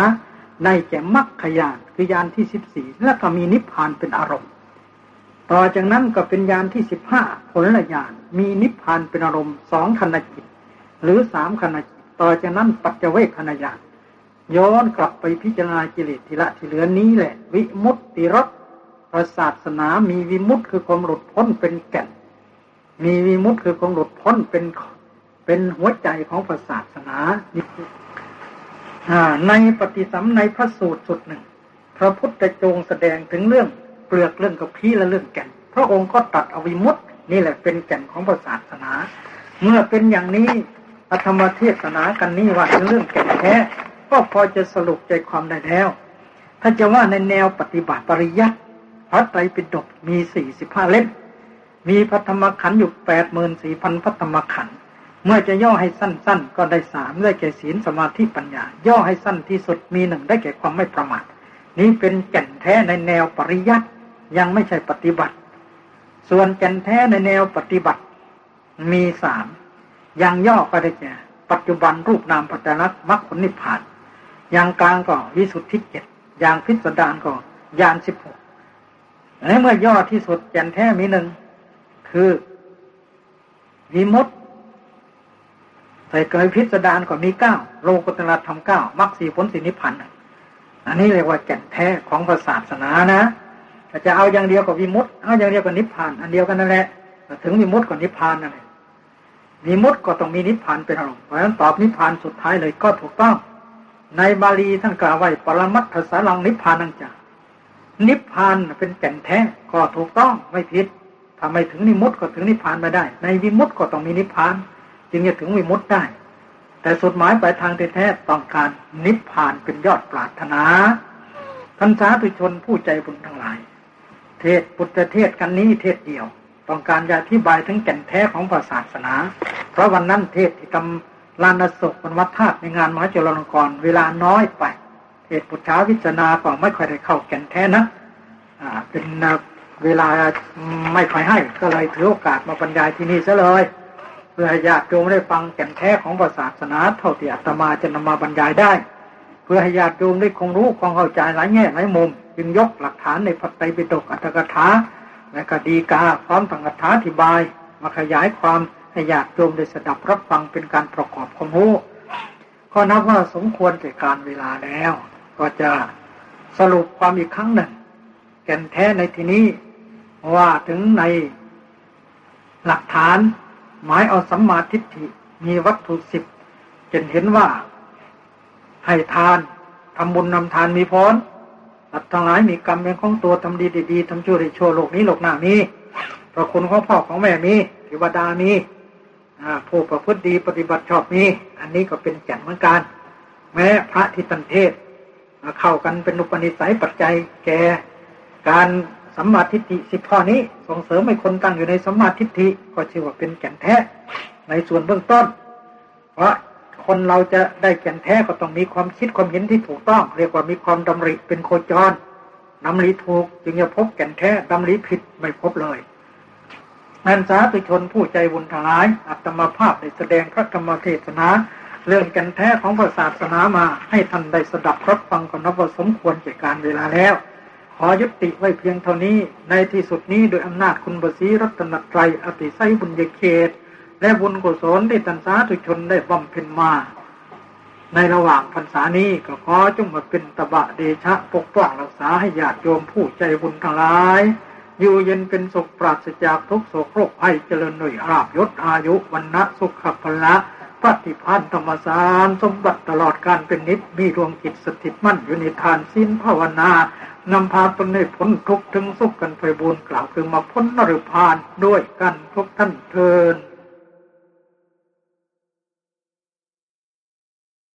ในแก่มรรคยานคือยานที่สิบสี่แล้วก็มีนิพพานเป็นอารมณ์ ต่อจากนั้นก็เป็นยานที่สิบห้าผลละยานมีนิพพานเป็นอารมณ์สองขณะจิต หรือสามขณะจิต ต่อจากนั้นปัจเจเวคขณะยานย้อนกลับไปพิจารณากิเลสทีละทีเหลือนี้แหละ วิมุตติรสศาสนามีวิมุตติคือความหลุดพ้นเป็นแก่น มีวิมุตติคือความหลุดพ้นเป็นเป็นหัวใจของศาสนาในปฏิสัมในพระสูตรสุดหนึ่ง พระพุทธจงแสดงถึงเรื่องเปลือกเรื่องกับพีและเรื่องแก่น พระองค์ก็ตัดอวิมุตตินี่แหละเป็นแก่นของศาสนา เมื่อเป็นอย่างนี้อธรรมเทศนากันนี้ว่าเรื่องแก่นแท้ก็พอจะสรุปใจความได้แล้ว ถ้าจะว่าในแนวปฏิบัติปริยัติพระไตรปิฎกมีสี่สิบห้าเล่ม มีพระธมขันอยู่แปดหมื่นสี่พันพระธมขัน เมื่อจะย่อให้สั้น ๆ ก็ได้สามได้แก่ศีลสมาธิปัญญา ย่อให้สั้นที่สุดมีหนึ่งได้แก่ความไม่ประมาท นี้เป็นแก่นแท้ในแนวปริยัติยังไม่ใช่ปฏิบัติ ส่วนแก่นแท้ในแนวปฏิบัติ มีสามอย่างย่อก็ได้แก่ปัจจุบันรูปนามปัจจนักมรรคผลนิพพาน อย่างกลางก็วิสุทธิเจ็ดอย่างพิสดารก็ยานสิบหกและเมื่อย่อที่สุดแก่นแท้มีหนึ่ง คือวิมุตใส่เกยพิสดารก็มีเก้าโลกุตละธรรมเก้ามรรคสีผลสีนิพพานอันนี้เรียกว่าแก่นแท้ของศาสนานะถ้าจะเอาอย่างเดียวกับวิมุตเอาอย่างเดียวกับนิพพาน อันเดียวกันนั่นแหละถึงวิมุตกับนิพพานนั่นแหละวิมุตก็ต้องมีนิพพานเป็นอารมณ์เพราะฉะนั้นตอบนิพพานสุดท้ายเลยก็ถูกต้อง ในบาลีท่านกล่าวไว้ปรมัตถสารังนิพพานังจานิพพานเป็นแก่นแท้ก็ถูกต้องไม่ผิด ถ้าไม่ถึงนิมุตก็ถึงนิพพานไม่ได้ ในวิมุตก็ต้องมีนิพพาน จึงจะถึงวิมุตได้ แต่สุดหมายปลายทางแท้ๆต้องการนิพพานเป็นยอดปรารถนาท่านสาธุชนผู้ใจบุญทั้งหลาย เทศปุตตเทศกันนี้เทศเดียว ต้องการจะอธิบายถึงแก่นแท้ของศาสนา เพราะวันนั้นเทศที่กำลานศกเป็นวัดธาตุในงานมหาจุฬาลงกรณ์เวลาน้อยไปเหตุปุถาวิจนาก็ไม่ค่อยได้เข้าแก่นแท้นะ อ่า เป็น เวลาไม่ค่อยให้ก็เลยถือโอกาสมาบรรยายที่นี่ซะเลย เพื่อให้ญาติโยมได้ฟังแก่นแท้ของศาสนาเท่าที่อาตมาจะนำมาบรรยายได้ เพื่อให้ญาติโยมได้คงรู้คงเข้าใจหลายแง่หลายมุม จึงยกหลักฐานในพระไตรปิฎกอัตถกถาและก็ดีกาพร้อมตั้งถาอธิบาย มาขยายความให้ญาติโยมได้สดับรับฟังเป็นการประกอบความรู้ก็นับว่าสมควรแก่การเวลาแล้ว ก็จะสรุปความอีกครั้งหนึ่งแก่นแท้ในที่นี้ ว่าถึงในหลักฐานหมายเอาสัมมาทิฏฐิมีวัตถุสิบจนเห็นว่า ให้ทานทำบุญนำทานมีพรสัตว์ทั้งหลายมีกรรมเป็นของตัวทำดีดีทำชั่วด้ชั่วโลกนี้โลกหน้ามีพระคุณของพ่อของแม่มีเทวดามีผู้ประพฤติดีปฏิบัติชอบนี้อันนี้ก็เป็นแก่นเหมือนกัน แม้พระทิตันเทศเข้ากันเป็นอุปนิสัยปัจจัยแก่การ สัมมาทิฏฐิสิบข้อนี้ส่งเสริมให้คนตั้งอยู่ในสัมมาทิฏฐิก็ชื่อว่าเป็นแก่นแท้ในส่วนเบื้องต้น เพราะคนเราจะได้แก่นแท้ก็ต้องมีความคิดความเห็นที่ถูกต้อง เรียกว่ามีความดำริเป็นโคจรดำริถูกจึงจะพบแก่นแท้ดำริผิดไม่พบเลยนันสาธุชนผู้ใจบุญทั้งหลายอัตมาภาพได้แสดงพระธรรมเทศนา เรื่องกันแท้ของพระศาสนามาให้ท่านได้สดับรับฟังก่อนนับว่าสมควรแก่การเวลาแล้ว ขอยุติไว้เพียงเท่านี้ ในที่สุดนี้โดยอำนาจคุณบสีรัตนตรัยอติไสบุญยเขต และบุญกุศลที่ตันสาธุชนได้บำเพ็ญมา ในระหว่างพรรษานี้ก็ขอจงมาเป็นตบะเดชะปกป้องรักษาให้ญาติโยมผู้ใจบุญทั้งหลาย อยู่เย็นเป็นสุขปราศจากทุกโศกโรคภัยเจริญหน่วยราบยศอายุวันนะสุขพละปฏิพานธรรมสารสมบัติตลอดการเป็นนิจมีดวงจิตสถิตมั่นอยู่ในทานสิ้นภาวนา นำพาตนให้พ้นทุกข์ถึงสุขกันไปบุญกล่าวคือมาพ้นนรพานด้วยกันทุกท่านเทิน